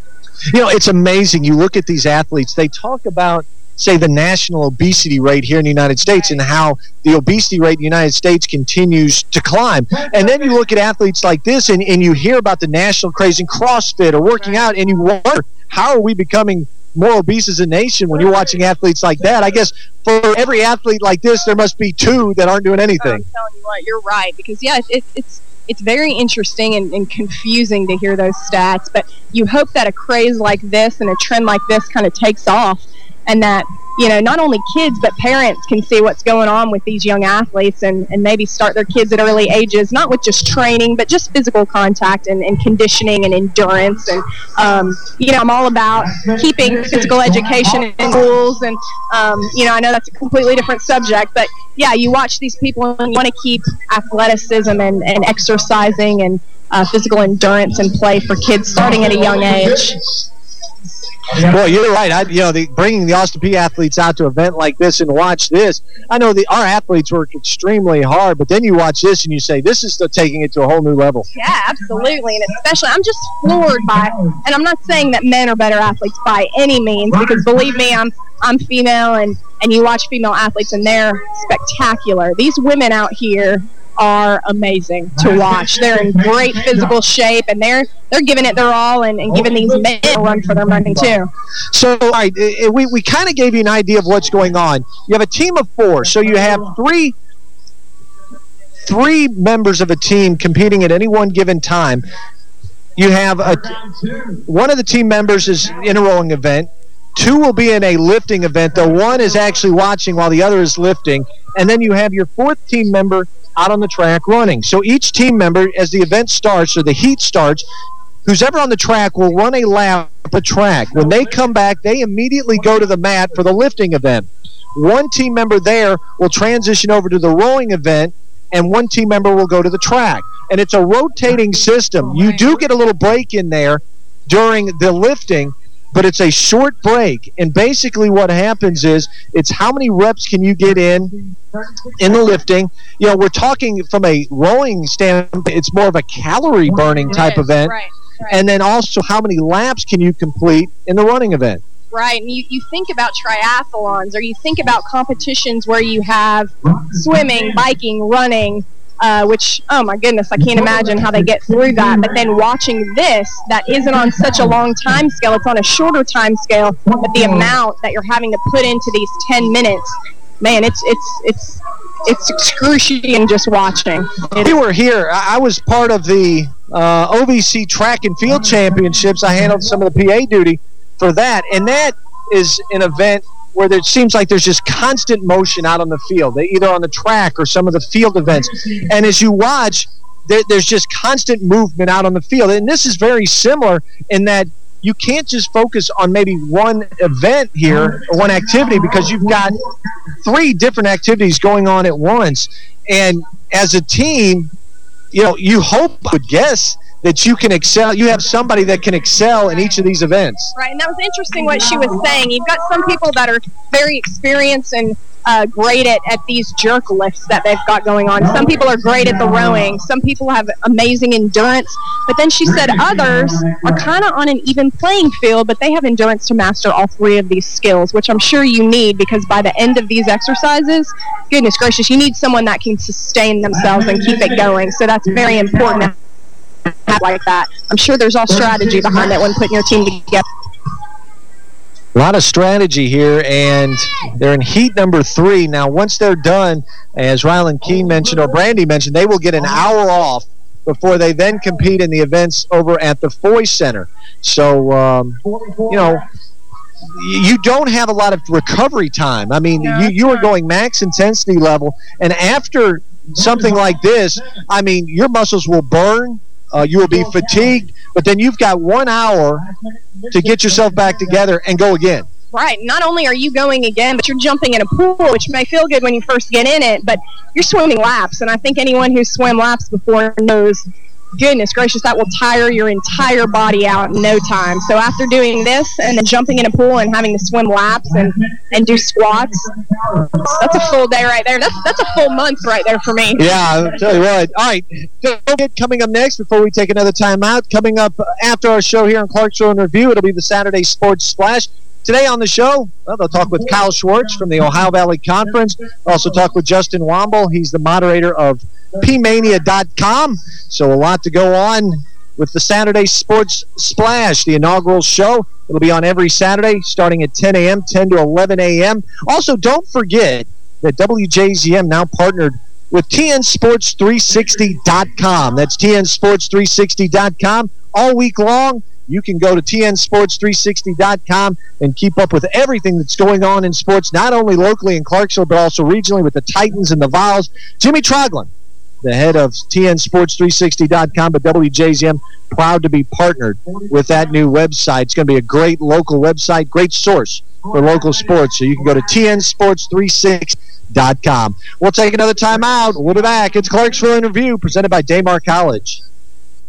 You know, it's amazing. You look at these athletes, they talk about, say, the national obesity rate here in the United States and how the obesity rate in the United States continues to climb. And then you look at athletes like this and, and you hear about the national craze in CrossFit or working out, and you wonder, how are we becoming more obese as a nation when you're watching athletes like that? I guess for every athlete like this, there must be two that aren't doing anything. I'm telling you what, you're right because yeah, it's it's it's, it's very interesting and, and confusing to hear those stats. But you hope that a craze like this and a trend like this kind of takes off, and that you know not only kids but parents can see what's going on with these young athletes and, and maybe start their kids at early ages, not with just training but just physical contact and, and conditioning and endurance. And um, you know I'm all about keeping physical education in schools, and um, you know I know that's a completely different subject, but yeah, you watch these people and you want to keep athleticism and, and exercising and uh, physical endurance and play for kids starting at a young age. Well, you're right. I, you know, the, bringing the Austin Peay athletes out to an event like this and watch this. I know the our athletes work extremely hard, but then you watch this and you say, "This is taking it to a whole new level." Yeah, absolutely, and especially I'm just floored by, and I'm not saying that men are better athletes by any means, because believe me, I'm I'm female, and and you watch female athletes, and they're spectacular. These women out here are amazing to watch. They're in great physical shape, and they're they're giving it their all, and, and giving these men a run for their money too. So, all right, we, we kind of gave you an idea of what's going on. You have a team of four, so you have three three members of a team competing at any one given time. You have a one of the team members is in a rowing event. Two will be in a lifting event, though one is actually watching while the other is lifting. And then you have your fourth team member out on the track running. So each team member, as the event starts or the heat starts, who's ever on the track will run a lap the track. When they come back, they immediately go to the mat for the lifting event. One team member there will transition over to the rowing event, and one team member will go to the track. And it's a rotating system. You do get a little break in there during the lifting, but it's a short break. And basically what happens is it's how many reps can you get in in the lifting. You know, we're talking from a rowing standpoint, it's more of a calorie burning type event. Right, right. And then also how many laps can you complete in the running event? Right, and you, you think about triathlons or you think about competitions where you have swimming, biking, running, uh, which, oh my goodness, I can't imagine how they get through that. But then watching this, that isn't on such a long time scale, it's on a shorter time scale, but the amount that you're having to put into these 10 minutes, man, it's, it's, it's, it's excruciating just watching. We were here. I I was part of the uh, OVC track and field championships. I handled some of the PA duty for that, and that is an event where it seems like there's just constant motion out on the field, They- either on the track or some of the field events. And as you watch, there, there's just constant movement out on the field. And this is very similar in that you can't just focus on maybe one event here or one activity because you've got three different activities going on at once. And as a team, you know, you hope, would guess, that you can excel. You have somebody that can excel in each of these events. Right, and that was interesting what she was saying. You've got some people that are very experienced and uh, great at, at these jerk lifts that they've got going on. Some people are great at the rowing. Some people have amazing endurance. But then she said others are kind of on an even playing field, but they have endurance to master all three of these skills, which I'm sure you need because by the end of these exercises, goodness gracious, you need someone that can sustain themselves and keep it going. So that's very important like that. I'm sure there's all strategy behind it when putting your team together. A lot of strategy here, and they're in heat number three. Now, once they're done, as Rylan Keene mentioned, or Brandy mentioned, they will get an hour off before they then compete in the events over at the Foy Center. So, um, you know, you don't have a lot of recovery time. I mean, you, you are going max intensity level, and after something like this, I mean, your muscles will burn, uh, you will be fatigued, but then you've got one hour to get yourself back together and go again. Right. Not only are you going again, but you're jumping in a pool, which may feel good when you first get in it, but you're swimming laps. And I think anyone who's swam laps before knows goodness gracious, that will tire your entire body out in no time. So after doing this and then jumping in a pool and having to swim laps and, and do squats, that's a full day right there. That's that's a full month right there for me. Yeah, I'll tell you what. All right, coming up next before we take another time out, coming up after our show here on Clarksville in Review, it'll be the Saturday Sports Splash. Today on the show, well, they'll talk with Kyle Schwartz from the Ohio Valley Conference. Also talk with Justin Womble. He's the moderator of pmania.com. So a lot to go on with the Saturday Sports Splash, the inaugural show. It'll be on every Saturday starting at 10 a.m., 10 to 11 a.m. Also, don't forget that WJZM now partnered with TNSports360.com. That's TNSports360.com. All week long, you can go to TNSports360.com and keep up with everything that's going on in sports, not only locally in Clarksville, but also regionally with the Titans and the Vols. Jimmy Troglin the head of TNSports360.com, but WJZM proud to be partnered with that new website. It's going to be a great local website, great source for local sports. So you can go to TNSports360.com. We'll take another time out. We'll be back. It's Clarksville in Review presented by Daymar College.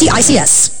CICS.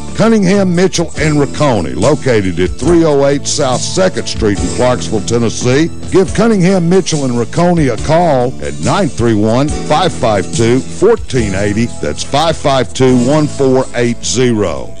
Cunningham, Mitchell, and Rocconi, located at 308 South 2nd Street in Clarksville, Tennessee. Give Cunningham, Mitchell, and Rocconi a call at 931-552-1480. That's 552-1480.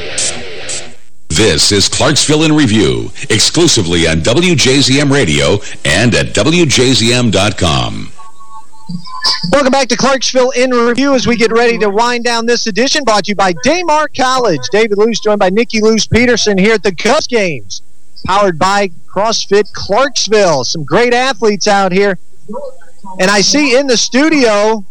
This is Clarksville in Review, exclusively on WJZM Radio and at WJZM.com. Welcome back to Clarksville in Review as we get ready to wind down this edition brought to you by Daymar College. David Loos joined by Nikki Loos Peterson here at the Cubs games, powered by CrossFit Clarksville. Some great athletes out here. And I see in the studio,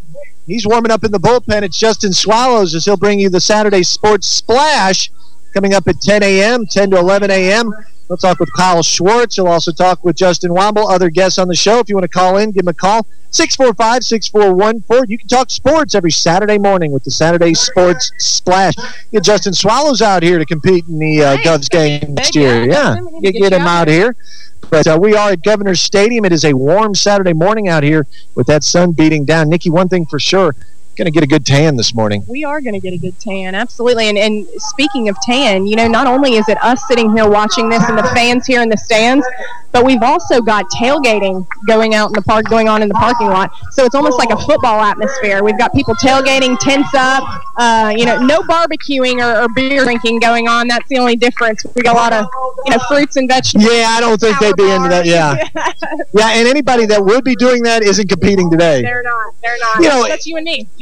he's warming up in the bullpen. It's Justin Swallows as he'll bring you the Saturday Sports Splash coming up at 10 a.m., 10 to 11 a.m. We'll talk with Kyle Schwartz. He'll also talk with Justin Womble, other guests on the show. If you want to call in, give him a call. 645-6414. You can talk sports every Saturday morning with the Saturday Sports Splash. Get Justin Swallows out here to compete in the uh, Govs game next year. Yeah, get him out here. But uh, we are at Governor's Stadium. It is a warm Saturday morning out here with that sun beating down. Nikki, one thing for sure, going to get a good tan this morning. We are going to get a good tan, absolutely. And, and speaking of tan, you know, not only is it us sitting here watching this and the fans here in the stands, but we've also got tailgating going out in the park, going on in the parking lot. So it's almost like a football atmosphere. We've got people tailgating, tents up, uh, you know, no barbecuing or, or, beer drinking going on. That's the only difference. We got a lot of, you know, fruits and vegetables. Yeah, I don't think they'd be into that. Yeah. yeah, and anybody that would be doing that isn't competing today. They're not. They're not. You know, That's you and me. You and me.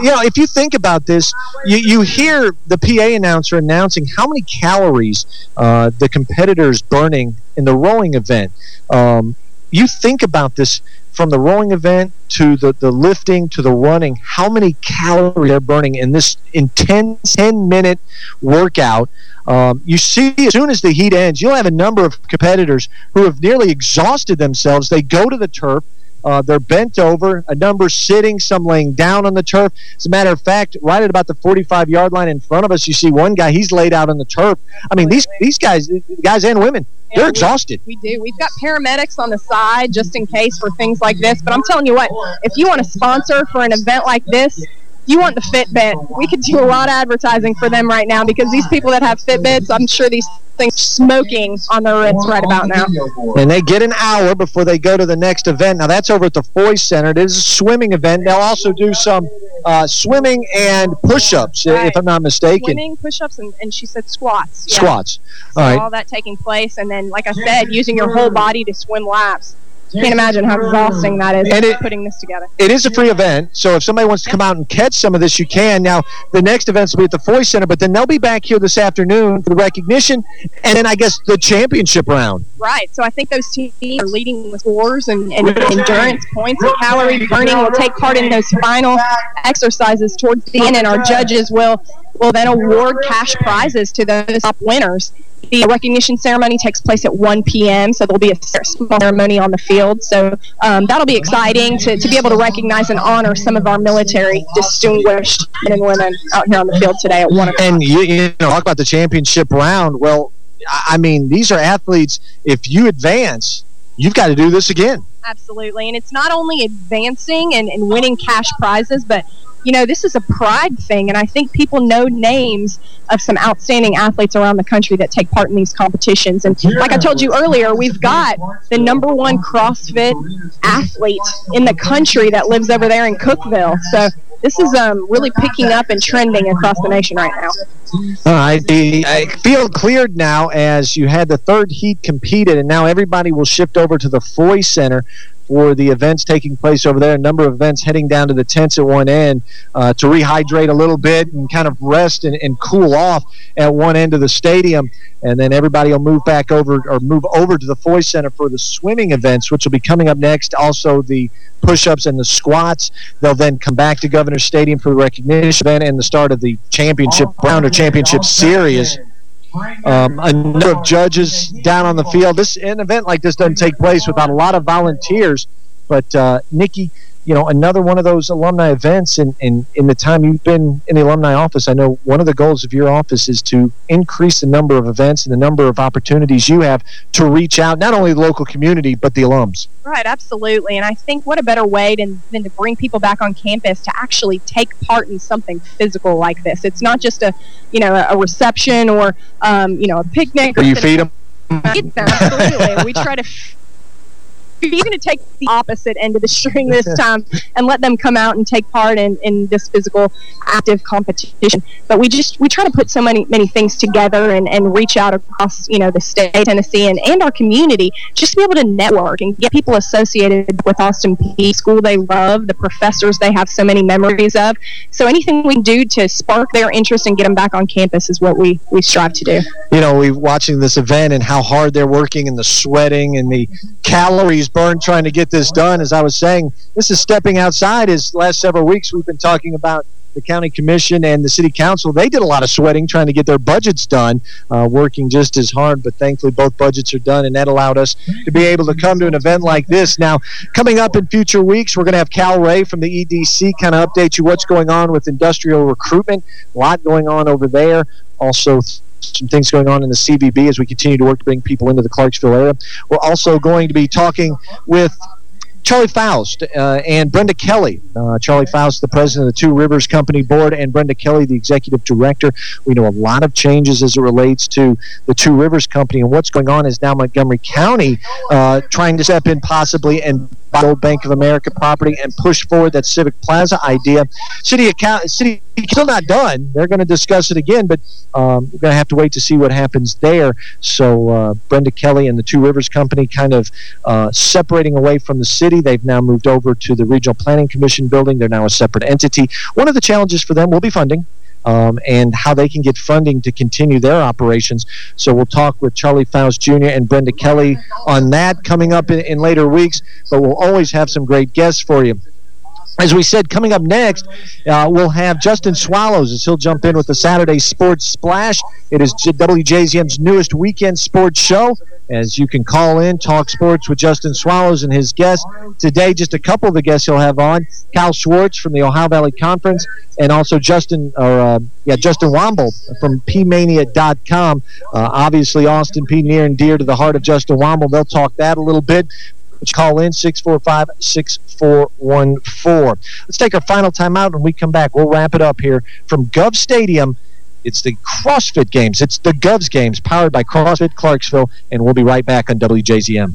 You know, if you think about this, you, you hear the PA announcer announcing how many calories uh, the competitor's burning in the rowing event. Um, you think about this from the rowing event to the, the lifting to the running, how many calories they're burning in this intense 10-minute workout. Um, you see, as soon as the heat ends, you'll have a number of competitors who have nearly exhausted themselves. They go to the turf, uh, they're bent over, a number sitting, some laying down on the turf. As a matter of fact, right at about the 45-yard line in front of us, you see one guy, he's laid out on the turf. I mean, these, these guys, guys and women, they're exhausted. We do. We've got paramedics on the side just in case for things like this. But I'm telling you what, if you want a sponsor for an event like this, you want the Fitbit. We could do a lot of advertising for them right now because these people that have Fitbits, I'm sure these things smoking on their wrists right about now. And they get an hour before they go to the next event. Now, that's over at the Foy Center. It is a swimming event. They'll also do some uh, swimming and push-ups, Right. if I'm not mistaken. Swimming, push-ups, and, and she said squats. Yeah. Squats. So All right. all that taking place, and then, like I said, using your whole body to swim laps. Can't imagine how exhausting that is And it- putting this together. It is a free event, so if somebody wants to come out and catch some of this, you can. Now, the next events will be at the Foy Center, but then they'll be back here this afternoon for the recognition, and then I guess the championship round. Right. So I think those teams are leading with scores and, and endurance points and calorie burning will take part in those final exercises towards the end, and our judges will will then award cash prizes to those top winners. The recognition ceremony takes place at 1 p.m., so there'll be a small ceremony on the field. So um, that'll be exciting to, to be able to recognize and honor some of our military distinguished men and women out here on the field today at 1 o'clock. And you, you know, talk about the championship round. Well, I I mean, these are athletes. If you advance, you've got to do this again. Absolutely. And it's not only advancing and, and winning cash prizes, but, you know, this is a pride thing. And I think people know names of some outstanding athletes around the country that take part in these competitions. And like I told you earlier, we've got the number one CrossFit athlete in the country that lives over there in Cookeville. So this is um, really picking up and trending across the nation right now. All right, the uh, field cleared now as you had the third heat competed, and now everybody will shift over to the Foy Center for the events taking place over there. A number of events heading down to the tents at one end uh, to rehydrate a little bit and kind of rest and, and cool off at one end of the stadium. And then everybody will move back over or move over to the Foy Center for the swimming events, which will be coming up next. Also, the push-ups and the squats. They'll then come back to Governor Stadium for the recognition event and the start of the championship round or championship series. Um, a number of judges down on the field. This an event like this doesn't take place without a lot of volunteers. But uh, Nikki, you know, another one of those alumni events, and, and in the time you've been in the alumni office, I know one of the goals of your office is to increase the number of events and the number of opportunities you have to reach out, not only the local community, but the alums. Right, absolutely. And I think what a better way than, than to bring people back on campus to actually take part in something physical like this. It's not just a, you know, a reception or, um, you know, a picnic. Or you feed them. Absolutely. we try to you're going to take the opposite end of the string this time and let them come out and take part in, in this physical active competition. But we just we try to put so many many things together and, and reach out across you know the state of Tennessee and, and our community just to be able to network and get people associated with Austin Peay school they love, the professors they have so many memories of. So anything we do to spark their interest and get them back on campus is what we, we strive to do. You know, we watching this event and how hard they're working and the sweating and the calories burned trying to get this done. As I was saying, this is stepping outside. As last several weeks we've been talking about the county commission and the city council, they did a lot of sweating trying to get their budgets done, uh, working just as hard, but thankfully both budgets are done, and that allowed us to be able to come to an event like this. Now, coming up in future weeks, we're going to have Cal Ray from the EDC kind of update you what's going on with industrial recruitment. A lot going on over there. Also, some things going on in the CVB as we continue to work to bring people into the Clarksville area. We're also going to be talking with Charlie Faust uh, and Brenda Kelly. Uh, Charlie Faust, the president of the Two Rivers Company Board, and Brenda Kelly, the executive director. We know a lot of changes as it relates to the Two Rivers Company, and what's going on is now Montgomery County uh, trying to step in possibly and Old Bank of America property and push forward that Civic Plaza idea. City account, City still not done. They're going to discuss it again, but um, we're going to have to wait to see what happens there. So uh, Brenda Kelly and the Two Rivers Company kind of uh, separating away from the city. They've now moved over to the Regional Planning Commission building. They're now a separate entity. One of the challenges for them will be funding. Um, and how they can get funding to continue their operations. So we'll talk with Charlie Faust Jr. and Brenda Kelly on that coming up in, in later weeks, but we'll always have some great guests for you as we said, coming up next, uh, we'll have Justin Swallows as he'll jump in with the Saturday Sports Splash. It is WJZM's newest weekend sports show. As you can call in, talk sports with Justin Swallows and his guests. Today, just a couple of the guests he'll have on. Cal Schwartz from the Ohio Valley Conference and also Justin or uh, yeah, Justin Womble from PMania.com. Uh, obviously, Austin Peay. near and dear to the heart of Justin Womble. They'll talk that a little bit. Which call in 645-6414. Let's take our final timeout. When we come back, we'll wrap it up here from Gov Stadium. It's the CrossFit Games. It's the Govs Games powered by CrossFit Clarksville, and we'll be right back on WJZM.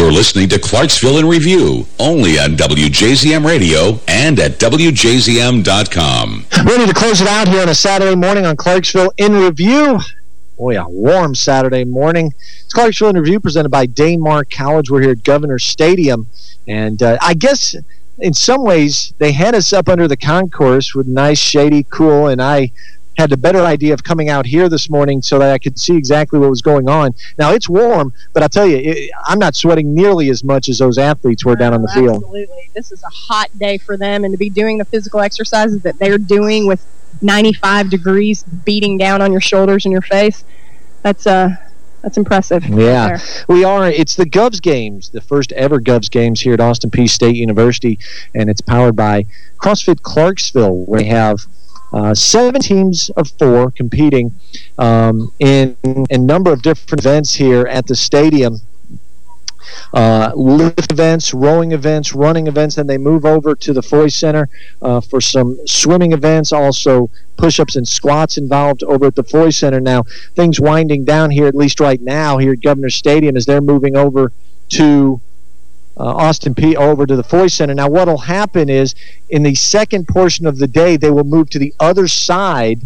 You're listening to Clarksville in Review, only on WJZM Radio and at WJZM.com. Ready to close it out here on a Saturday morning on Clarksville in Review. Boy, a warm Saturday morning. It's Clarksville in Review presented by Daymar College. We're here at Governor Stadium. And uh, I guess in some ways they had us up under the concourse with nice, shady, cool, and I had a better idea of coming out here this morning so that I could see exactly what was going on. Now, it's warm, but I'll tell you, it, I'm not sweating nearly as much as those athletes were down on the field. Absolutely. This is a hot day for them, and to be doing the physical exercises that they're doing with 95 degrees beating down on your shoulders and your face, that's uh, that's impressive. Yeah, we are. It's the Govs Games, the first ever Govs Games here at Austin Peay State University, and it's powered by CrossFit Clarksville, where we have uh, seven teams of four competing um, in a number of different events here at the stadium. Uh, lift events, rowing events, running events, then they move over to the Foy Center uh, for some swimming events, also push-ups and squats involved over at the Foy Center. Now, things winding down here, at least right now, here at Governor Stadium, as they're moving over to Austin Peay over to the Foy Center. Now, what will happen is in the second portion of the day, they will move to the other side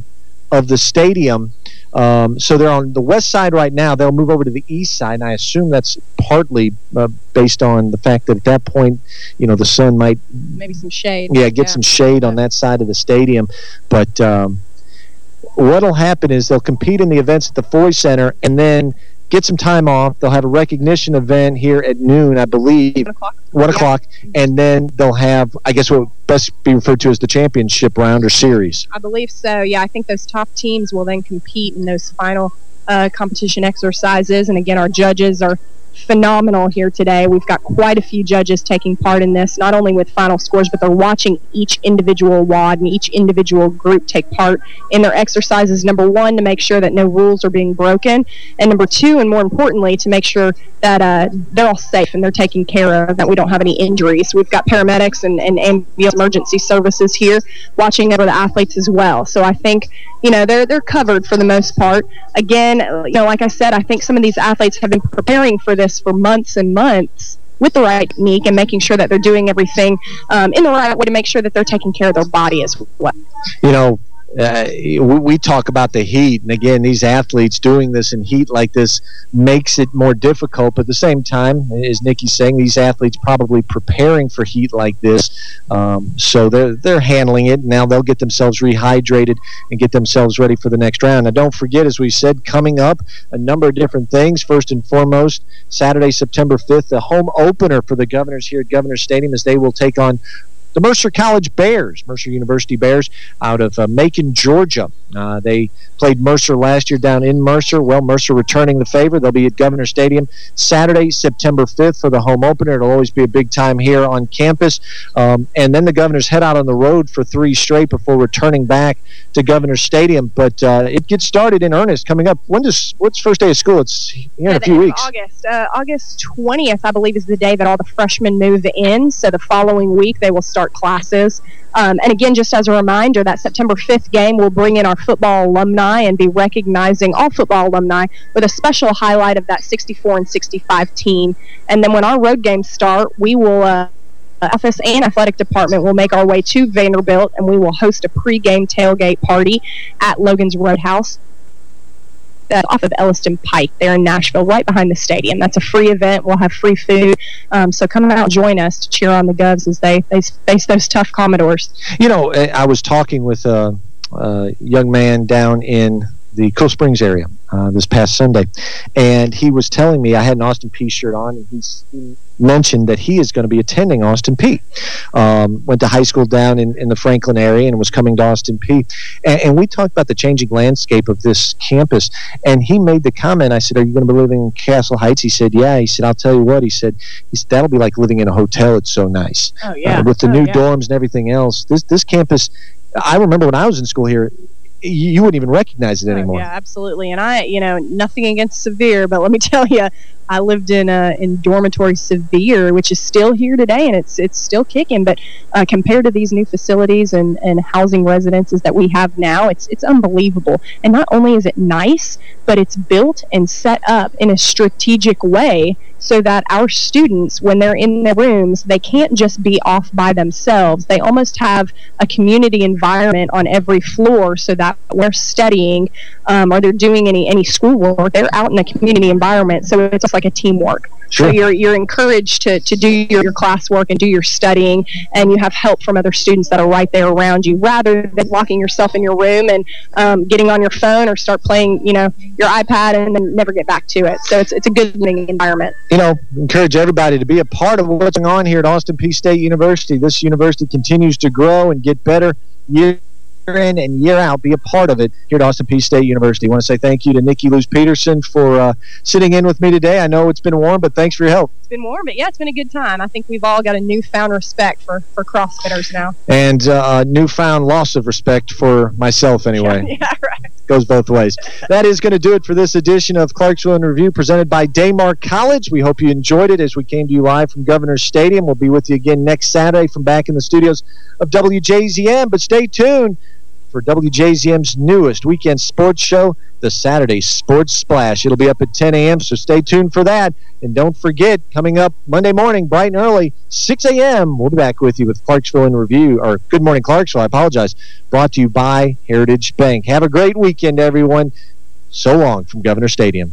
of the stadium. Um, so they're on the west side right now. They'll move over to the east side, and I assume that's partly uh, based on the fact that at that point, you know, the sun might... Maybe some shade. Yeah, get yeah. some shade on that side of the stadium. But um, what will happen is they'll compete in the events at the Foy Center, and then get some time off. They'll have a recognition event here at noon, I believe. 1 o'clock. 1 o'clock. And then they'll have, I guess what would best be referred to as the championship round or series. I believe so. Yeah, I think those top teams will then compete in those final uh, competition exercises. And again, our judges are phenomenal here today. We've got quite a few judges taking part in this, not only with final scores, but they're watching each individual WOD and each individual group take part in their exercises. Number one, to make sure that no rules are being broken. And number two, and more importantly, to make sure that uh, they're all safe and they're taken care of, that we don't have any injuries. We've got paramedics and, and ambulance emergency services here watching over the athletes as well. So I think, you know, they're, they're covered for the most part. Again, you know, like I said, I think some of these athletes have been preparing for this for months and months with the right technique and making sure that they're doing everything um, in the right way to make sure that they're taking care of their body as well. You know, uh, we, we talk about the heat, and again, these athletes doing this in heat like this makes it more difficult. But at the same time, as Nikki's saying, these athletes probably preparing for heat like this, um, so they're they're handling it. Now they'll get themselves rehydrated and get themselves ready for the next round. Now, don't forget, as we said, coming up a number of different things. First and foremost, Saturday, September 5th, the home opener for the Governors here at Governor Stadium as they will take on the Mercer College Bears, Mercer University Bears, out of uh, Macon, Georgia. Uh, they played Mercer last year down in Mercer. Well, Mercer returning the favor. They'll be at Governor Stadium Saturday, September 5th for the home opener. It'll always be a big time here on campus. Um, and then the Governors head out on the road for three straight before returning back to Governor Stadium. But uh, it gets started in earnest coming up. When does what's first day of school? It's here in a few weeks. August. Uh, August 20th, I believe, is the day that all the freshmen move in. So the following week, they will start classes. Um, and again, just as a reminder, that September 5th game will bring in our football alumni and be recognizing all football alumni with a special highlight of that 64 and 65 team. And then when our road games start, we will uh, office and athletic department will make our way to Vanderbilt, and we will host a pregame tailgate party at Logan's Roadhouse. That's off of Elliston Pike there in Nashville, right behind the stadium. That's a free event. We'll have free food. Um, so come out join us to cheer on the Govs as they, they face those tough Commodores. You know, I was talking with a, a young man down in the Cool Springs area uh, this past Sunday, and he was telling me I had an Austin Peay shirt on, and he's, he mentioned that he is going to be attending Austin Peay. Um, went to high school down in, in the Franklin area and was coming to Austin Peay. And, and, we talked about the changing landscape of this campus, and he made the comment, I said, are you going to be living in Castle Heights? He said, yeah. He said, I'll tell you what. He said, he said that'll be like living in a hotel. It's so nice. Oh, yeah. Uh, with the oh, new yeah. dorms and everything else. This, this campus, I remember when I was in school here, you wouldn't even recognize it anymore. Oh, yeah, absolutely. And I, you know, nothing against Sevier, but let me tell you, I lived in uh, in dormitory Sevier, which is still here today, and it's it's still kicking. But uh, compared to these new facilities and, and housing residences that we have now, it's it's unbelievable. And not only is it nice, but it's built and set up in a strategic way so that our students, when they're in their rooms, they can't just be off by themselves. They almost have a community environment on every floor so that we're studying um, or they're doing any, any schoolwork, they're out in a community environment. So it's just like a teamwork. Sure. So you're, you're encouraged to, to do your, your classwork and do your studying, and you have help from other students that are right there around you rather than locking yourself in your room and um, getting on your phone or start playing, you know, your iPad and then never get back to it. So it's, it's a good learning environment. You know, encourage everybody to be a part of what's going on here at Austin Peay State University. This university continues to grow and get better year in and year out. Be a part of it here at Austin Peay State University. I want to say thank you to Nikki Loos Peterson for uh, sitting in with me today. I know it's been warm, but thanks for your help. It's been warm, but yeah, it's been a good time. I think we've all got a newfound respect for, for CrossFitters now. And uh, newfound loss of respect for myself, anyway. yeah, right. Goes both ways. that is going to do it for this edition of Clarksville Review presented by Daymar College. We hope you enjoyed it as we came to you live from Governor's Stadium. We'll be with you again next Saturday from back in the studios of WJZM. But stay tuned for WJZM's newest weekend sports show, the Saturday Sports Splash. It'll be up at 10 a.m., so stay tuned for that. And don't forget, coming up Monday morning, bright and early, 6 a.m., we'll be back with you with Clarksville in Review, or Good Morning Clarksville, I apologize, brought to you by Heritage Bank. Have a great weekend, everyone. So long from Governor Stadium.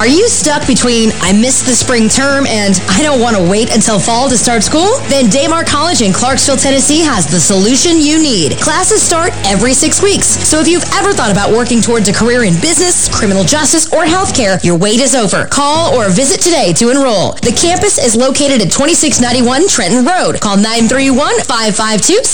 Are you stuck between I missed the spring term and I don't want to wait until fall to start school? Then Daymar College in Clarksville, Tennessee has the solution you need. Classes start every six weeks. So if you've ever thought about working towards a career in business, criminal justice, or healthcare, your wait is over. Call or visit today to enroll. The campus is located at 2691 Trenton Road. Call 931 552